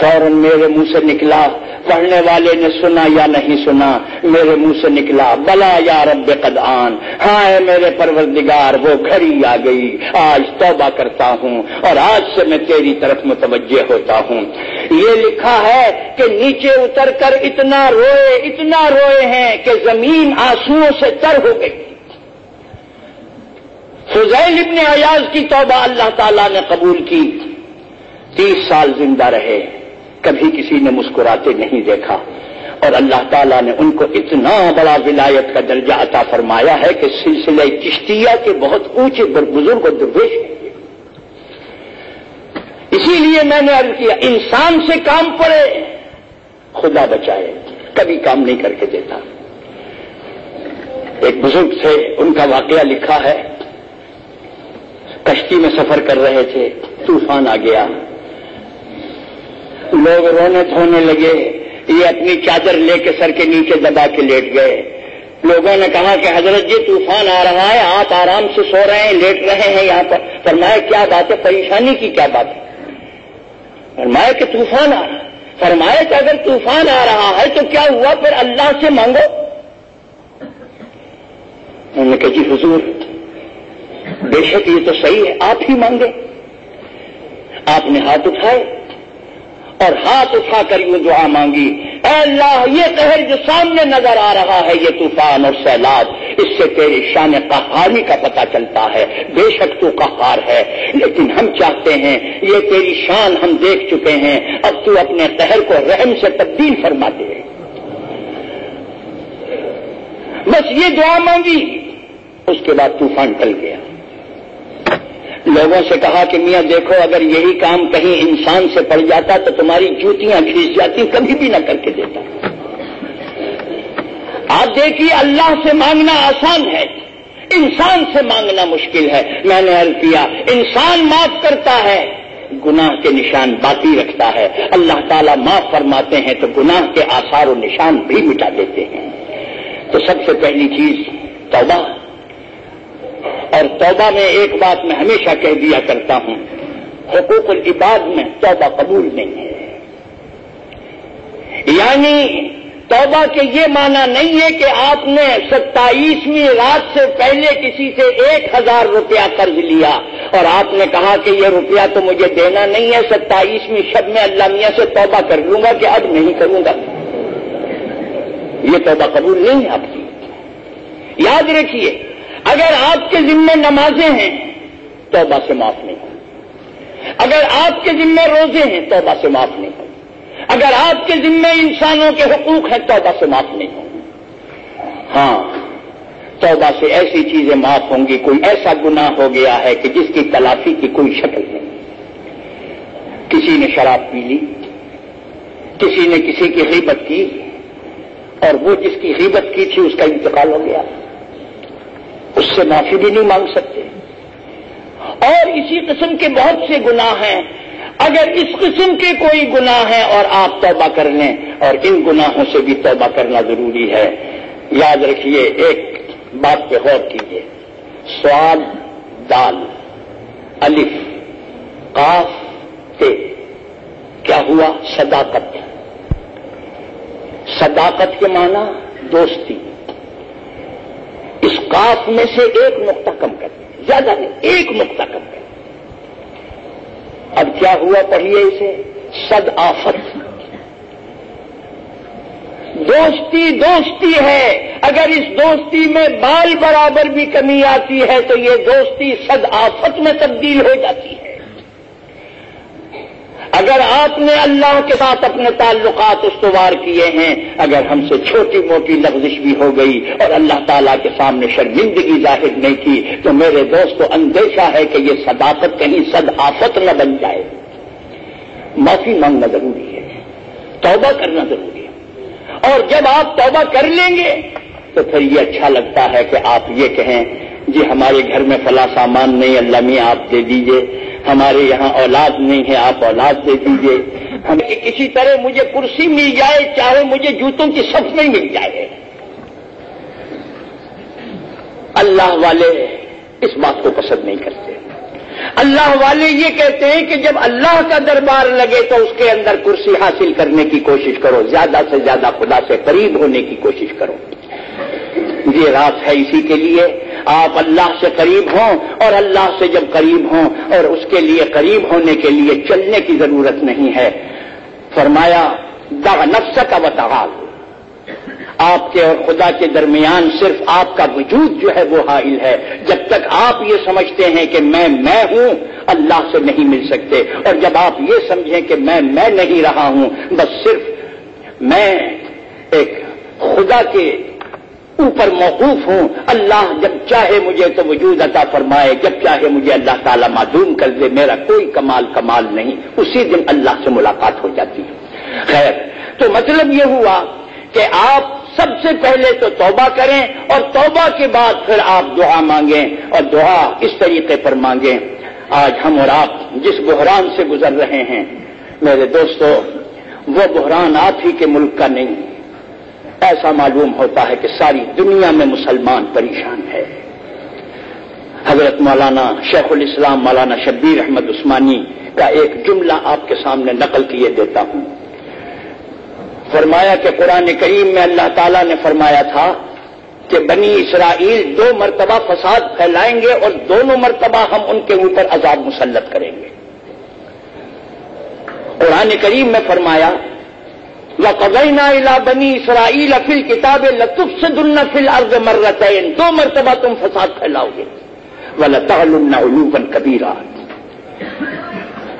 فوراً میرے منہ سے نکلا۔ پڑھنے والے نے سنا یا نہیں سنا؟ میرے منہ سے نکلا۔ بلا یا رب قدآن ہاں اے میرے پروردگار، وہ گھڑی آ گئی۔ آج توبہ کرتا ہوں اور آج سے میں تیری طرف متوجہ ہوتا ہوں۔ یہ لکھا ہے کہ نیچے اتر کر اتنا روئے اتنا روئے ہیں کہ زمین آنسو سے تر ہو گئی۔ فضیل ابن ایاز کی توبہ اللہ تعالیٰ نے قبول کی۔ تیس سال زندہ رہے۔ کبھی کسی نے مسکراتے نہیں دیکھا۔ اور اللہ تعالیٰ نے ان کو اتنا بڑا ولایت کا درجہ عطا فرمایا ہے کہ سلسلہ چشتیہ کے بہت اونچے بزرگ اور درویش اسی لیے میں نے عرض کیا، انسان سے کام پڑے، خدا بچائے، کبھی کام نہیں کر کے دیتا۔ ایک بزرگ سے ان کا واقعہ لکھا ہے، کشتی میں سفر کر رہے تھے، طوفان آ گیا۔ لوگ رونے دھونے لگے، یہ اپنی چادر لے کے سر کے نیچے دبا کے لیٹ گئے۔ لوگوں نے کہا کہ حضرت جی طوفان آ رہا ہے، آپ آرام سے سو رہے ہیں، لیٹ رہے ہیں یہاں پر۔ فرمایا، کیا بات ہے؟ پریشانی کی کیا بات ہے؟ فرمایا کہ طوفان آ رہا۔ فرمایا کہ اگر طوفان آ رہا ہے تو کیا ہوا؟ پھر اللہ سے مانگو۔ انہوں نے کہا جی حضور، بے شک یہ تو صحیح ہے، آپ ہی مانگے۔ آپ نے ہاتھ اٹھائے۔ اور ہاتھ اٹھا کر یوں دعا مانگی۔ اے اللہ، یہ قہر جو سامنے نظر آ رہا ہے، یہ طوفان اور سیلاب، اس سے تیری شان قہاری کا پتہ چلتا ہے۔ بے شک تو قہار ہے، لیکن ہم چاہتے ہیں، یہ تیری شان ہم دیکھ چکے ہیں۔ اب تو اپنے قہر کو رحم سے تبدیل فرما دے بس یہ دعا مانگی۔ اس کے بعد طوفان ٹل گیا۔ لوگوں سے کہا کہ میاں دیکھو، اگر یہی کام کہیں انسان سے پڑ جاتا تو تمہاری جوتیاں کھینچ جاتی، کبھی بھی نہ کر کے دیتا۔ آپ دیکھیے، اللہ سے مانگنا آسان ہے، انسان سے مانگنا مشکل ہے۔ میں نے حل کیا، انسان معاف کرتا ہے، گناہ کے نشان باقی رکھتا ہے۔ اللہ تعالیٰ معاف فرماتے ہیں تو گناہ کے آثار و نشان بھی مٹا دیتے ہیں۔ تو سب سے پہلی چیز توبہ۔ اور توبہ میں ایک بات میں ہمیشہ کہہ دیا کرتا ہوں، حقوق العباد میں توبہ قبول نہیں ہے۔ یعنی توبہ کے یہ معنی نہیں ہے کہ آپ نے ستائیسویں رات سے پہلے کسی سے ایک ہزار روپیہ قرض لیا اور آپ نے کہا کہ یہ روپیہ تو مجھے دینا نہیں ہے، ستائیسویں شب میں اللہ میاں سے توبہ کر لوں گا کہ اب نہیں کروں گا۔ یہ توبہ قبول نہیں ہے آپ کی۔ یاد رکھیے اگر آپ کے ذمے نمازیں ہیں، توبہ سے معاف نہیں ہوں۔ اگر آپ کے ذمے روزے ہیں، توبہ سے معاف نہیں ہوں۔ اگر آپ کے ذمے انسانوں کے حقوق ہیں، توبہ سے معاف نہیں ہوں۔ ہاں توبہ سے ایسی چیزیں معاف ہوں گی، کوئی ایسا گناہ ہو گیا ہے کہ جس کی تلافی کی کوئی شکل نہیں۔ کسی نے شراب پی لی، کسی نے کسی کی غیبت کی اور وہ جس کی غیبت کی تھی، اس کا انتقال ہو گیا۔ اس سے معافی بھی نہیں مانگ سکتے۔ اور اسی قسم کے بہت سے گناہ ہیں۔ اگر اس قسم کے کوئی گناہ ہیں اور آپ توبہ کر لیں، اور ان گناہوں سے بھی توبہ کرنا ضروری ہے۔ یاد رکھیے، ایک بات پہ غور کیجیے سواد دال۔ الف کاف تے۔ کیا ہوا؟ صداقت۔ صداقت کے معنی دوستی۔ اس کاف میں سے ایک نقطہ کم کر زیادہ نہیں، ایک نقطہ کم کر اب کیا ہوا پڑھیے اسے؟ صد آفت۔ دوستی دوستی ہے، اگر اس دوستی میں بال برابر بھی کمی آتی ہے تو یہ دوستی صد آفت میں تبدیل ہو جاتی ہے۔ اگر آپ نے اللہ کے ساتھ اپنے تعلقات استوار کیے ہیں، اگر ہم سے چھوٹی موٹی لفزش بھی ہو گئی اور اللہ تعالیٰ کے سامنے شرمندگی ظاہر نہیں کی، تو میرے دوست کو اندیشہ ہے کہ یہ صداقت کہیں صد آفت نہ بن جائے۔ معافی مانگنا ضروری ہے، توبہ کرنا ضروری ہے۔ اور جب آپ توبہ کر لیں گے، تو پھر یہ اچھا لگتا ہے کہ آپ یہ کہیں جی ہمارے گھر میں فلاں سامان نہیں، اللہ میں آپ دے دیجیے۔ ہمارے یہاں اولاد نہیں ہے، آپ اولاد دے دیجیے ہمیں کسی طرح مجھے کرسی مل جائے، چاہے مجھے جوتوں کی سب میں مل جائے۔ اللہ والے اس بات کو پسند نہیں کرتے۔ اللہ والے یہ کہتے ہیں کہ جب اللہ کا دربار لگے تو اس کے اندر کرسی حاصل کرنے کی کوشش کرو، زیادہ سے زیادہ خدا سے قریب ہونے کی کوشش کرو۔ یہ رات ہے اسی کے لیے۔ آپ اللہ سے قریب ہوں اور اللہ سے جب قریب ہوں اور اس کے لیے قریب ہونے کے لیے چلنے کی ضرورت نہیں ہے۔ فرمایا دا نفس کا بتاؤ آپ کے اور خدا کے درمیان صرف آپ کا وجود جو ہے وہ حائل ہے۔ جب تک آپ یہ سمجھتے ہیں کہ میں میں ہوں، اللہ سے نہیں مل سکتے۔ اور جب آپ یہ سمجھیں کہ میں میں نہیں رہا ہوں، بس صرف میں ایک خدا کے اوپر موقوف ہوں۔ اللہ جب چاہے مجھے تو وجود عطا فرمائے، جب چاہے مجھے اللہ تعالیٰ معدوم کر دے، میرا کوئی کمال کمال نہیں۔ اسی دن اللہ سے ملاقات ہو جاتی ہے۔ خیر، تو مطلب یہ ہوا کہ آپ سب سے پہلے تو توبہ کریں اور توبہ کے بعد پھر آپ دعا مانگیں اور دعا اس طریقے پر مانگیں۔ آج ہم اور آپ جس بحران سے گزر رہے ہیں، میرے دوستو، وہ بحران آپ ہی کے ملک کا نہیں۔ ایسا معلوم ہوتا ہے کہ ساری دنیا میں مسلمان پریشان ہے۔ حضرت مولانا شیخ الاسلام مولانا شبیر احمد عثمانی کا ایک جملہ آپ کے سامنے نقل کیے دیتا ہوں۔ فرمایا کہ قرآن کریم میں اللہ تعالیٰ نے فرمایا تھا کہ بنی اسرائیل دو مرتبہ فساد پھیلائیں گے اور دونوں مرتبہ ہم ان کے اوپر عذاب مسلط کریں گے۔ قرآن کریم میں فرمایا قبینا الا بنی اسرائیل افل کتاب لطف سے دن فل ارض مرتین، دو مرتبہ تم فساد پھیلاؤ گے۔ وہ لتا علوبن کبیرا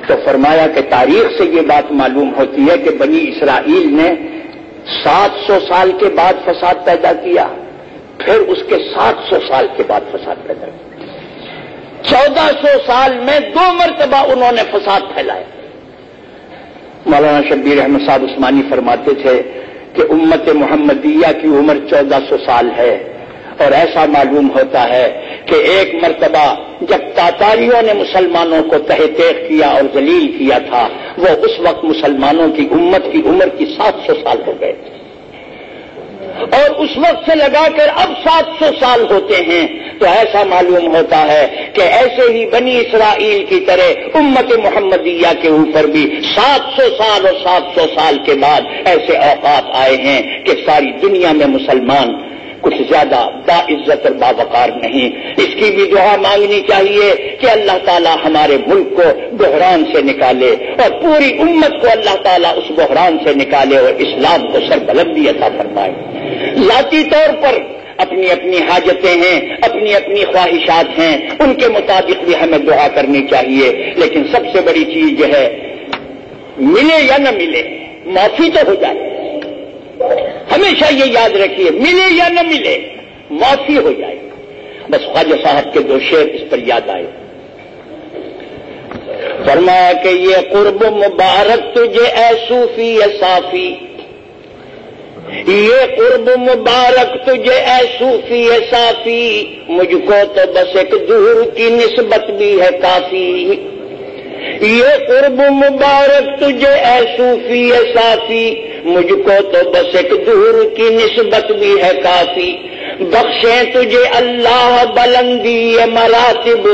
تو فرمایا کہ تاریخ سے یہ بات معلوم ہوتی ہے کہ بنی اسرائیل نے سات سو سال کے بعد فساد پیدا کیا، پھر اس کے سات سو سال کے بعد فساد پیدا کیا۔ چودہ سو سال میں دو مرتبہ انہوں نے فساد پھیلایا۔ مولانا شبیر احمد صاحب عثمانی فرماتے تھے کہ امت محمدیہ کی عمر چودہ سو سال ہے اور ایسا معلوم ہوتا ہے کہ ایک مرتبہ جب تاتاریوں نے مسلمانوں کو تحتیق کیا اور ذلیل کیا تھا، وہ اس وقت مسلمانوں کی امت کی عمر کی سات سو سال ہو گئے اور اس وقت سے لگا کر اب سات سو سال ہوتے ہیں۔ تو ایسا معلوم ہوتا ہے کہ ایسے ہی بنی اسرائیل کی طرح امت محمدیہ کے اوپر بھی سات سو سال اور سات سو سال کے بعد ایسے اوقات آئے ہیں کہ ساری دنیا میں مسلمان کچھ زیادہ با عزت اور باوقار نہیں۔ اس کی بھی دعا مانگنی چاہیے کہ اللہ تعالیٰ ہمارے ملک کو بحران سے نکالے اور پوری امت کو اللہ تعالیٰ اس بحران سے نکالے اور اسلام کو سربلندی عطا فرمائے۔ ذاتی طور پر اپنی اپنی حاجتیں ہیں، اپنی اپنی خواہشات ہیں، ان کے مطابق بھی ہمیں دعا کرنی چاہیے۔ لیکن سب سے بڑی چیز جو ہے، ملے یا نہ ملے، معافی تو ہو جائے۔ ہمیشہ یہ یاد رکھیے، ملے یا نہ ملے، معافی ہو جائے۔ بس خواجہ صاحب کے دو شعر اس پر یاد آئے۔ فرمایا کہ یہ قرب مبارک تجھے اے صوفی، اے صافی یہ قرب مبارک تجھے اے صوفی اے صافی، مجھ کو تو بس ایک دور کی نسبت بھی ہے کافی۔ یہ قرب مبارک تجھے اے صوفی اے صافی، مجھ کو تو بس ایک دور کی نسبت بھی ہے کافی۔ بخشیں تجھے اللہ بلندی مراتب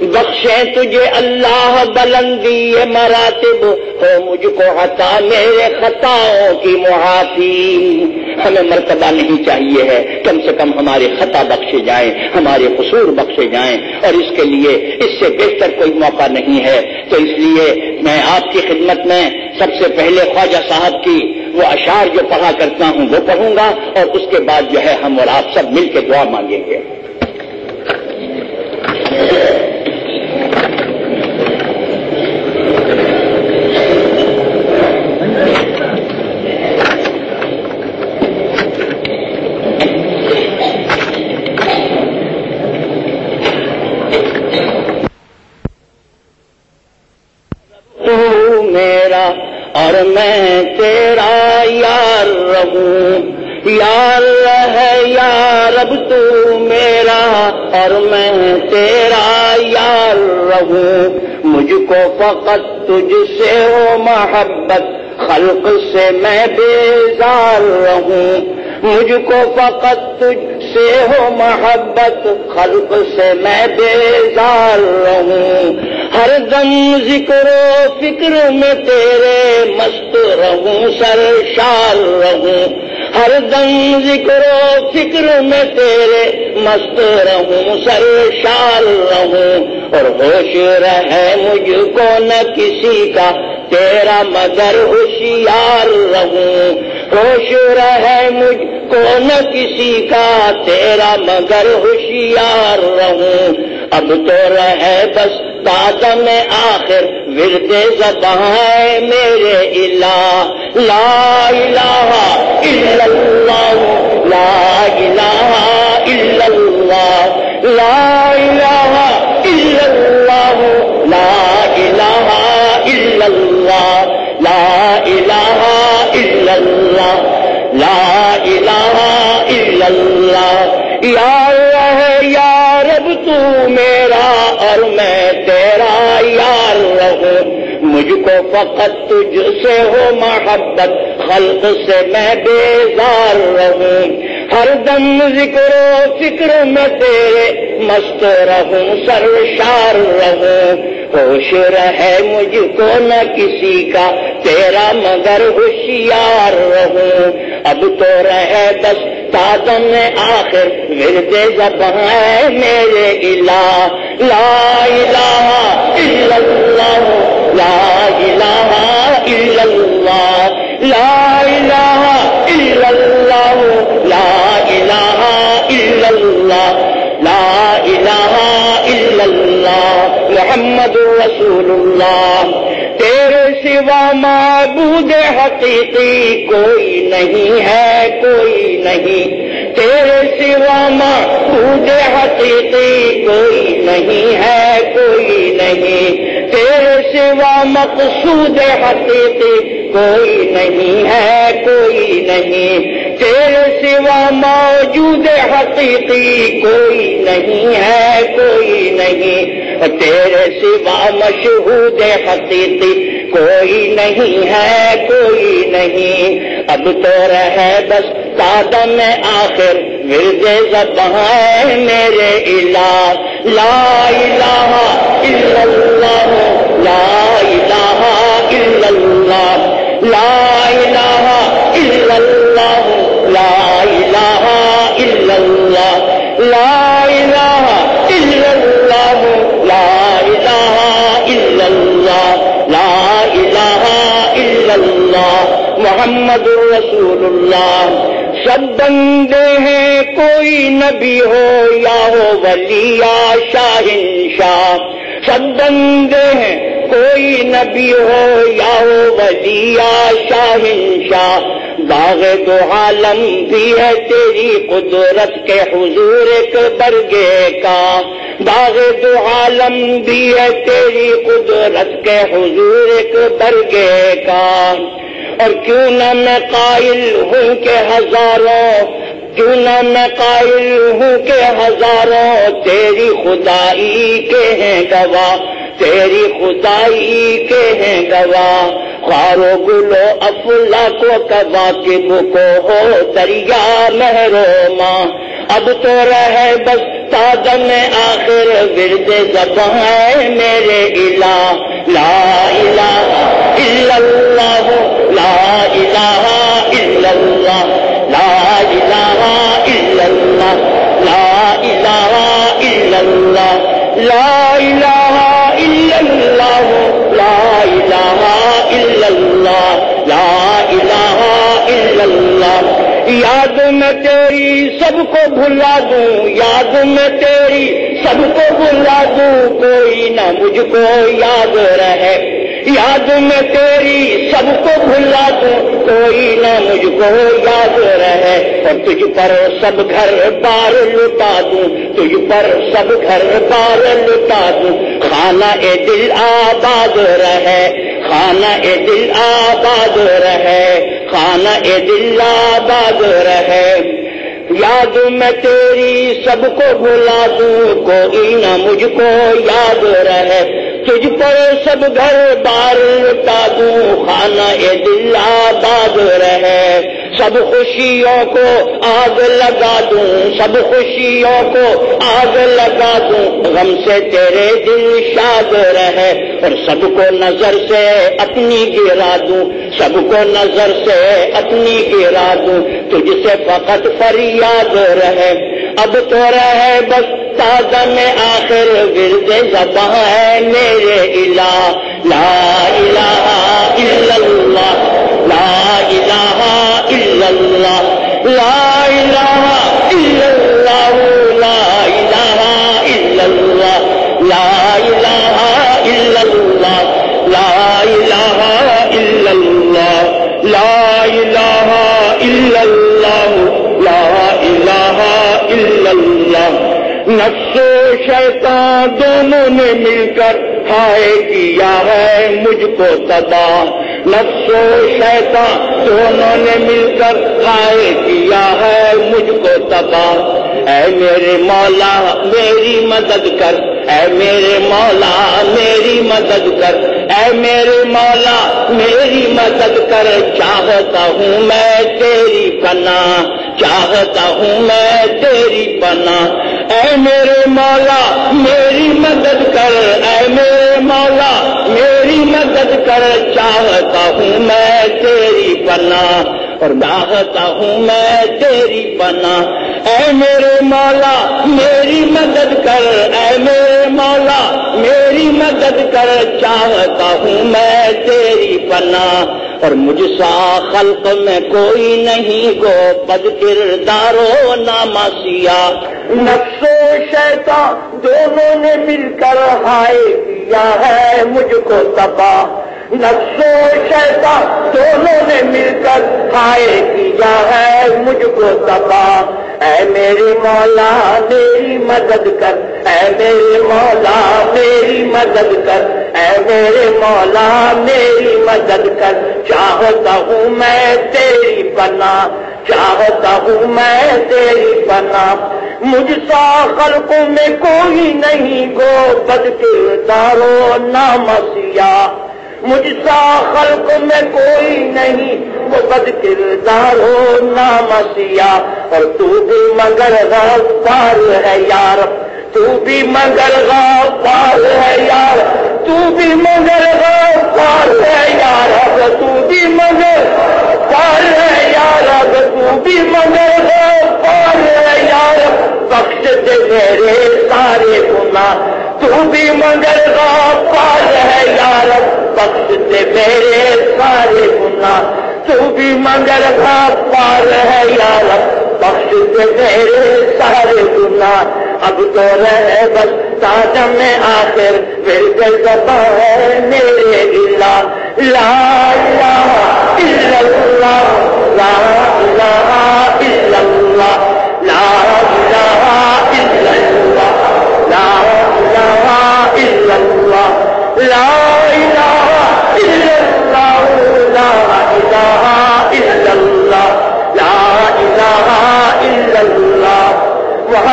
بخشیں تجھے اللہ بلندی مراتب ہو، مجھ کو عطا میرے خطاؤں کی معافی ہمیں مرتبہ نہیں چاہیے ہے کم سے کم ہمارے خطا بخشے جائیں، ہمارے قصور بخشے جائیں۔ اور اس کے لیے اس سے بہتر کوئی موقع نہیں ہے۔ تو اس لیے میں آپ کی خدمت میں سب سے پہلے خواجہ صاحب کی وہ اشعار جو پڑھا کرتا ہوں، وہ پڑھوں گا۔ اور اس کے بعد جو ہے ہم اور آپ سب مل کے دعا مانگیں گے۔ اور میں تیرا یار رہوں۔ یار ہے یار، اب تو میرا۔ اور میں تیرا یار رہوں۔ مجھ کو فقط تجھ سے ہو محبت خلق سے میں بیزار رہوں۔ مجھ کو فقط تجھ سے ہو محبت۔ خلق سے میں بیزار رہوں۔ ہر دم ذکر و فکر میں تیرے مست رہوں سر شال رہوں۔ ہر دم ذکر و فکر میں تیرے مست رہوں سر شال رہوں، اور ہوش رہے مجھ کو نہ کسی کا، تیرا مگر ہوشیار رہوں۔ ہوش رہے مجھ کو نہ کسی کا، تیرا مگر ہوشیار رہوں۔ اب تو رہے بس دادا میں آخر، ورد زبان میرے الہ۔ لا الہ الا اللہ، لا الہ مجھ کو فقط تجھ سے ہو محبت، خلق سے میں بیزار رہوں۔ ہر دم ذکر و فکر میں تیرے مست رہوں، سرشار رہوں۔ ہوش رہے مجھ کو نہ کسی کا، تیرا مگر ہوشیار رہوں۔ اب تو رہے بس تادم آخر، ورد زبان میرے الہ۔ لا الہ الا اللہ۔ لا الہ الا اللہ لا الہ الا اللہ لا الہ الا اللہ لا الہ الا اللہ محمد رسول اللہ تیرے سوا معبود حقیقی کوئی نہیں ہے، کوئی نہیں. تیرے سوا معبود حقیقی کوئی نہیں ہے، کوئی نہیں. سوا مقصود حقیقی کوئی نہیں ہے، کوئی نہیں۔ تیرے سوا موجود حقیقی کوئی نہیں ہے، کوئی نہیں۔ تیرے سوا مشہود حقیقی کوئی نہیں ہے، کوئی نہیں۔ اب تو رہے بس تادم میں آخر، ورد زبان میرے الہ۔ لا الہ الا اللہ۔ لا الہ الا اللہ لا الہ الا اللہ لا الہ الا اللہ لا الہ الا اللہ لا الہ الا اللہ لا الہ الا اللہ محمد رسول اللہ۔ سب بندے ہیں، کوئی نبی ہو یا ہو ولی یا شاہن شاہ سب بندے ہیں، کوئی نبی ہو یا ہو ولی یا شاہن شاہ باغ دو عالم بھی ہے تیری قدرت کے حضور ایک برگے کا۔ باغ دو عالم بھی ہے تیری قدرت کے حضور ایک برگے کا۔ اور کیوں نہ میں قائل ہوں کہ ہزاروں، کیوں نہ میں قائل ہوں کہ ہزاروں، تیری خدائی کے ہیں گواہ، تیری خدائی کے ہیں گواہ۔ خارو گلو افلا کو کبا کے بکو ہو دریا محروما اب تو رہے بس تاج میں آخر، ورد زبان میرے الہ۔ لا مجھ کو یاد رہے۔ یاد میں تیری سب کو بھلا دوں۔ کوئی نہ مجھ کو یاد رہے۔ اور تجھ پر سب گھر بار لٹا دوں۔ تجھ پر سب گھر بار لٹا دوں۔ خانہ اے دل آباد رہے۔ خانہ اے دل آباد رہے۔ خانہ اے دل آباد رہے۔ یاد میں تیری سب کو بھلا دوں کوئی نہ مجھ کو یاد رہے۔ تجھ پر سب گھر بار لٹا دوں خانہ اے دل آباد رہے۔ سب خوشیوں کو آگ لگا دوں، سب خوشیوں کو آگ لگا دوں۔ غم سے تیرے دل شاد رہے اور سب کو نظر سے اپنی گرا دوں۔ سب کو نظر سے اپنی گرا دوں۔ تجھ سے فقط فریاد رہے۔ اب تو رہے بس تازم میں آخر ورد زباں ہے میرے الہ۔ لا الہ الا اللہ۔ لا الہ الا اللہ۔ لا الہ نفس و شیطان دونوں نے مل کر ہائے کیا ہے مجھ کو تباہ نفس و شیطان دونوں نے مل کر ہائے کیا ہے مجھ کو تباہ اے میرے مولا، میری مدد کر۔ اے میرے مولا، میری مدد کر۔ اے میرے مولا، میری مدد کر۔ چاہتا ہوں میں تیری پنا چاہتا ہوں میں تیری پنا اے میرے مولا، میری مدد کر۔ اے میرے مولا تیری مدد کر، چاہتا ہوں میں تیری پنا اور چاہتا ہوں میں تیری پنا اے میرے مولا، میری مدد کر، اے میرے مولا میری مدد کر چاہتا ہوں میں تیری پنا اور مجھ سا خلق میں کوئی نہیں گو بد کردارو ناما سیا نفس و شیطان دونوں نے مل کر ہائے کیا ہے، مجھ کو تباہ۔ نفس و شیطان دونوں نے مل کر ہائے کیا ہے مجھ کو تباہ؟ اے میرے مولا، میری مدد کر۔ اے میرے مولا، میری مدد کر۔ اے میرے مولا، میری مدد کر۔ چاہتا ہوں میں تیری پنا چاہتا ہوں میں تیری پنا مجھ سا خلقوں میں کوئی نہیں گو بد کردارو نام سیا مجھ سا خلق میں کوئی نہیں، وہ بد کردار ہو نام سیا اور تو بھی مگر غفار ہے یار۔ تو بھی مگر غفار ہے یار۔ تو بھی مگر غفار ہے یار۔ اب تو بھی مگر پار ہے یار۔ اب تو بھی مگر غفار ہے یار۔ بخش دے میرے سارے گناہ، تو بھی مگر غفار ہے یار۔ بخش دے میرے سارے گناہ تو بھی مگر پار ہے یار بخش دے میرے سارے گناہ۔ اب تو رہے بس تاجم میں آخر، پھر دل دبا ہے میرے اللہ لا الہ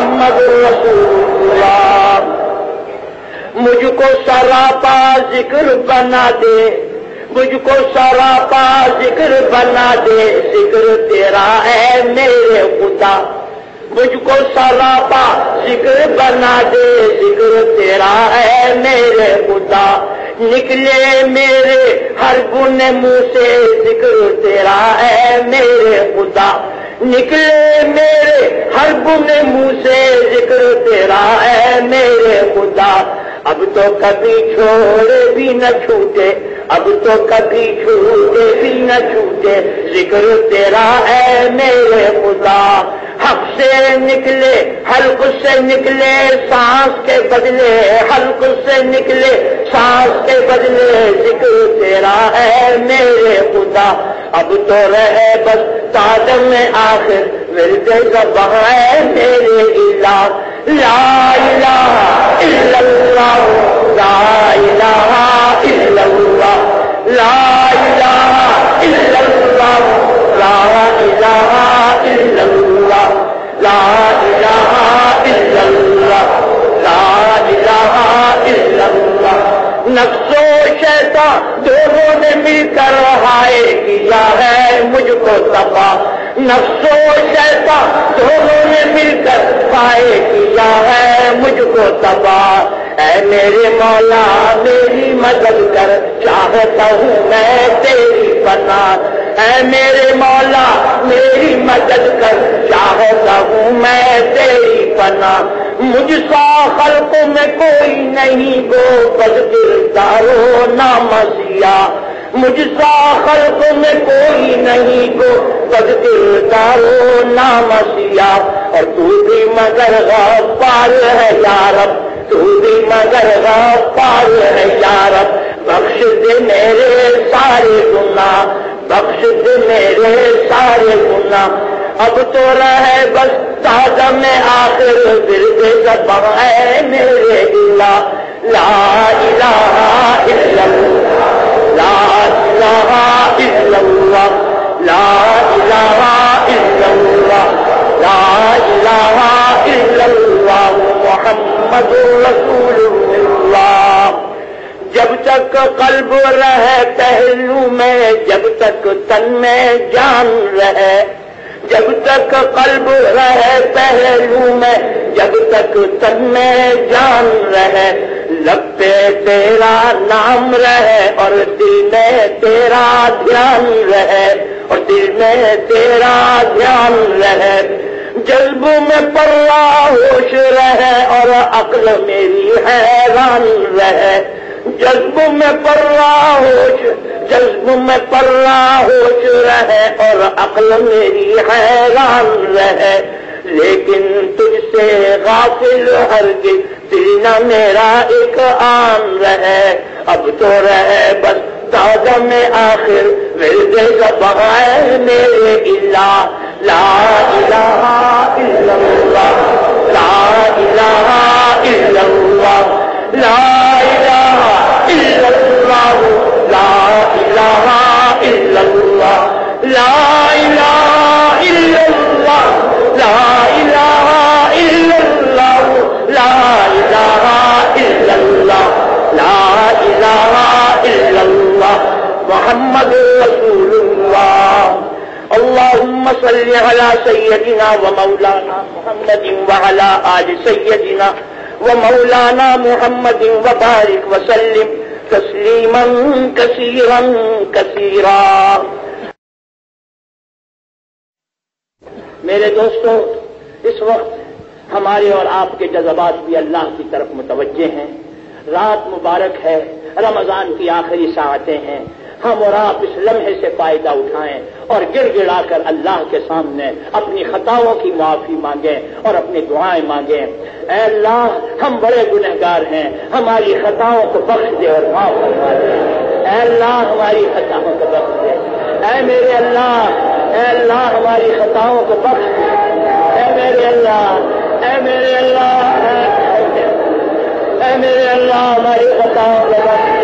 محمد رسول اللہ۔ مجھ کو سراپا ذکر بنا دے۔ مجھ کو سراپا ذکر بنا دے۔ ذکر تیرا ہے میرے خدا۔ مجھ کو سراپا، ذکر بنا دے، ذکر تیرا ہے میرے خدا۔ نکلے میرے ہر گن منہ سے، ذکر تیرا ہے میرے خدا۔ نکلے میرے ہر گن منہ سے، ذکر تیرا ہے میرے خدا۔ اب تو کبھی چھوڑے بھی نہ چھوٹے، اب تو کبھی چھوٹے بھی نہ چھوٹے۔ ذکر تیرا ہے میرے خدا، حق سے نکلے، حلق سے نکلے، سانس کے بدلے، حلق سے نکلے، سانس کے بدلے۔ ذکر تیرا ہے میرے خدا، اب تو رہے بس تاجم میں آخر۔ ورد زباں ہے میرے الہ، لا الہ الا اللہ، لا الہ الا اللہ، لا الہ الا اللہ، لا الہ الا اللہ، لا الہ الا اللہ، لا الہ الا اللہ۔ نفس و شیطان دونوں نے مل کر ہائے کیا ہے، مجھ کو تبا نفس و شیطان دونوں نے مل کر ہائے کیا ہے، مجھ کو تبا اے میرے مولا، میری مدد کر، چاہتا ہوں میں تیری بنا اے میرے مولا، میری مدد کر، چاہتا ہوں میں تیری بنا مجھ سا خلقوں میں کوئی نہیں، گو بد کردارو نام سیا مجھ سا خلقوں میں کوئی نہیں، گو بد کردارو نام سیا اور تو بھی مگر غفار ہے یارب تو بھی مگر غفار ہے یارب بخش دے میرے سارے گناہ، بخش دے میرے سارے گناہ۔ اب تو رہے بس تازہ میں آخر دل دے زباں ہے میرے اللہ لا الہ الا اللہ۔ لا الہ الا اللہ۔ لا الہ الا اللہ۔ لا الہ الا اللہ۔ محمد رسول اللہ۔ جب تک قلب رہے پہلو میں، جب تک تن میں جان رہے۔ جب تک قلب رہے پہلو میں، جب تک تن میں جان رہے، لب پہ تیرا نام رہے اور دل میں تیرا دھیان رہے، اور دل میں تیرا دھیان رہے۔ جذب میں پڑا ہوش رہے اور عقل میری حیران رہے۔ جذب میں پڑا ہوش، جذب میں پڑا ہوش رہے اور عقل میری حیران رہے۔ لیکن تجھ سے غافل ہرگز دل نہ میرا ایک عام رہے۔ اب تو رہے بس تازہ میں آخر، ورد زبان میرے اللہ لا الہ الا اللہ، لا الہ الا اللہ، لا لا الہ الا اللہ لا الہ الا اللہ لا الہ الا اللہ لا الہ الا اللہ محمد رسول اللہ اللهم صل على سيدنا ومولانا محمد وعلى آل سيدنا ومولانا محمد وبارك وسلم تسليما كثيرا كثيرا. میرے دوستوں اس وقت ہمارے اور آپ کے جذبات بھی اللہ کی طرف متوجہ ہیں۔ رات مبارک ہے، رمضان کی آخری ساعتیں ہیں۔ ہم اور آپ اس لمحے سے فائدہ اٹھائیں اور گر گڑا کر اللہ کے سامنے اپنی خطاؤں کی معافی مانگیں اور اپنی دعائیں مانگیں۔ اے اللہ، ہم بڑے گنہگار ہیں، ہماری خطاؤں کو بخش دے اور معاف کروا دے۔ اے اللہ، ہماری خطاؤں کو بخش دے۔ اے میرے اللہ اے اللہ ہماری خطاؤں کو بخش۔ اے میرے اللہ، اے میرے اللہ، اے میرے اللہ ہماری خطاؤں کو بخش۔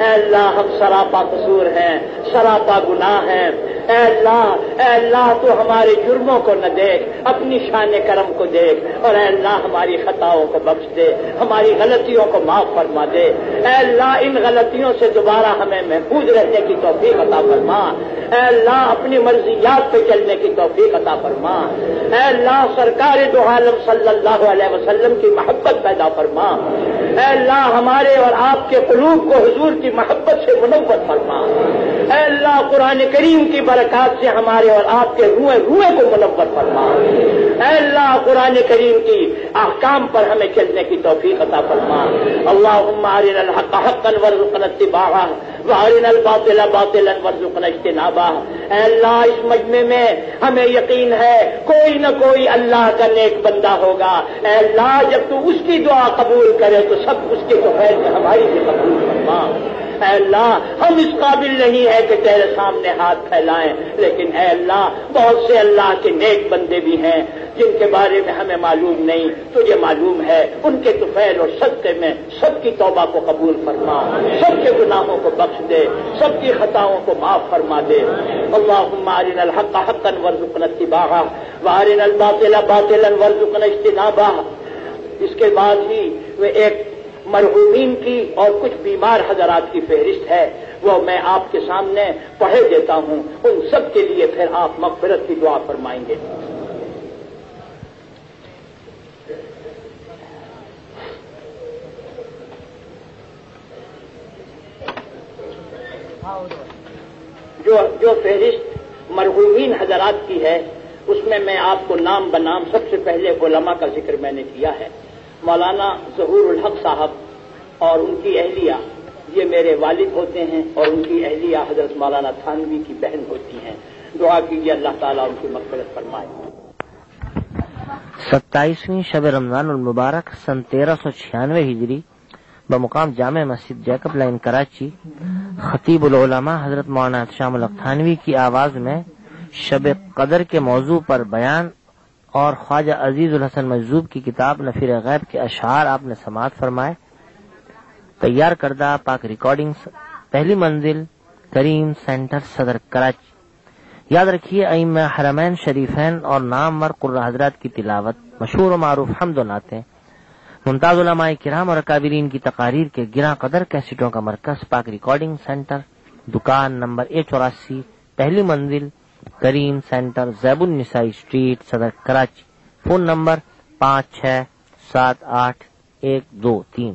اے اللہ ہم سراپا قصور ہیں۔ دے کو نہ دیکھ، اپنی شان کرم کو دیکھ۔ اور اے اللہ، ہماری خطاؤں کو بخش دے، ہماری غلطیوں کو معاف فرما دے۔ اے اللہ، ان غلطیوں سے دوبارہ ہمیں محفوظ رہنے کی توفیق عطا فرما۔ اے اللہ، اپنی مرضیات پہ چلنے کی توفیق عطا فرما۔ اے اللہ، سرکار دو عالم صلی اللہ علیہ وسلم کی محبت پیدا فرما۔ اے اللہ، ہمارے اور آپ کے قلوب کو حضور کی محبت سے منوت فرما۔ اے اللہ قرآن کریم کی برکات سے ہمارے اور آپ کے روئے روئے کو منور فرما۔ اے اللہ قرآن کریم کی احکام پر ہمیں چلنے کی توفیق عطا فرما۔ اللہ الحق حقا ورزقنا اتباعہ وارن الباطل باطلا ورزقنا اجتنابہ۔ اے اللہ، اس مجمع میں ہمیں یقین ہے، کوئی نہ کوئی اللہ کا نیک بندہ ہوگا۔ اے اللہ، جب تو اس کی دعا قبول کرے تو سب اس کے تو خیر ہماری بھی قبول فرما اے اللہ، ہم اس قابل نہیں ہے کہ تیرے سامنے ہاتھ پھیلائیں، لیکن اے اللہ، بہت سے اللہ کے نیک بندے بھی ہیں، جن کے بارے میں ہمیں معلوم نہیں، تجھے معلوم ہے، ان کے توفیل اور صدقے میں سب کی توبہ کو قبول فرما، سب کے گناہوں کو بخش دے، سب کی خطاؤں کو معاف فرما دے۔ اللہ مارن الحق حقا ورزقنا اتباعہ وارن الباطل باطلا ورزقنا اجتنابہ۔ اس کے بعد ہی وہ ایک مرحومین کی اور کچھ بیمار حضرات کی فہرست ہے، وہ میں آپ کے سامنے پڑھے دیتا ہوں۔ ان سب کے لیے پھر آپ مغفرت کی دعا فرمائیں گے۔ جو جو فہرست مرحومین حضرات کی ہے، اس میں میں آپ کو نام بنام سب سے پہلے علماء کا ذکر میں نے کیا ہے۔ مولانا ظہور الحق صاحب اور ان کی اہلیہ، یہ میرے والد ہوتے ہیں اور ان کی اہلیہ حضرت مولانا تھانوی کی بہن ہوتی ہیں۔ دعا کیجیے اللہ تعالیٰ ان کی مغفرت فرمائے۔ ستائیسویں شب رمضان المبارک سن تیرہ سو چھیانوے ہجری بمقام جامع مسجد جیکب لائن کراچی، خطیب العلماء حضرت مولانا شام الختانوی کی آواز میں شب قدر کے موضوع پر بیان اور خواجہ عزیز الحسن مجذوب کی کتاب نفیر غیب کے اشعار آپ نے سماعت فرمائے۔ تیار کردہ پاک ریکارڈنگ پہلی منزل کریم سینٹر صدر کراچی۔ یاد رکھیے ایم حرمین شریفین اور نام ور قرہ حضرات کی تلاوت، مشہور و معروف حمد و نعتیں۔ ممتاز علماء کرام اور اکابرین کی تقاریر کے گرا قدر کیسٹوں کا مرکز پاک ریکارڈنگ سینٹر، دکان نمبر اے چوراسی، پہلی منزل کریم سینٹر زیب النسائی اسٹریٹ صدر کراچی۔ فون نمبر پانچ چھ سات آٹھ ایک دو تین۔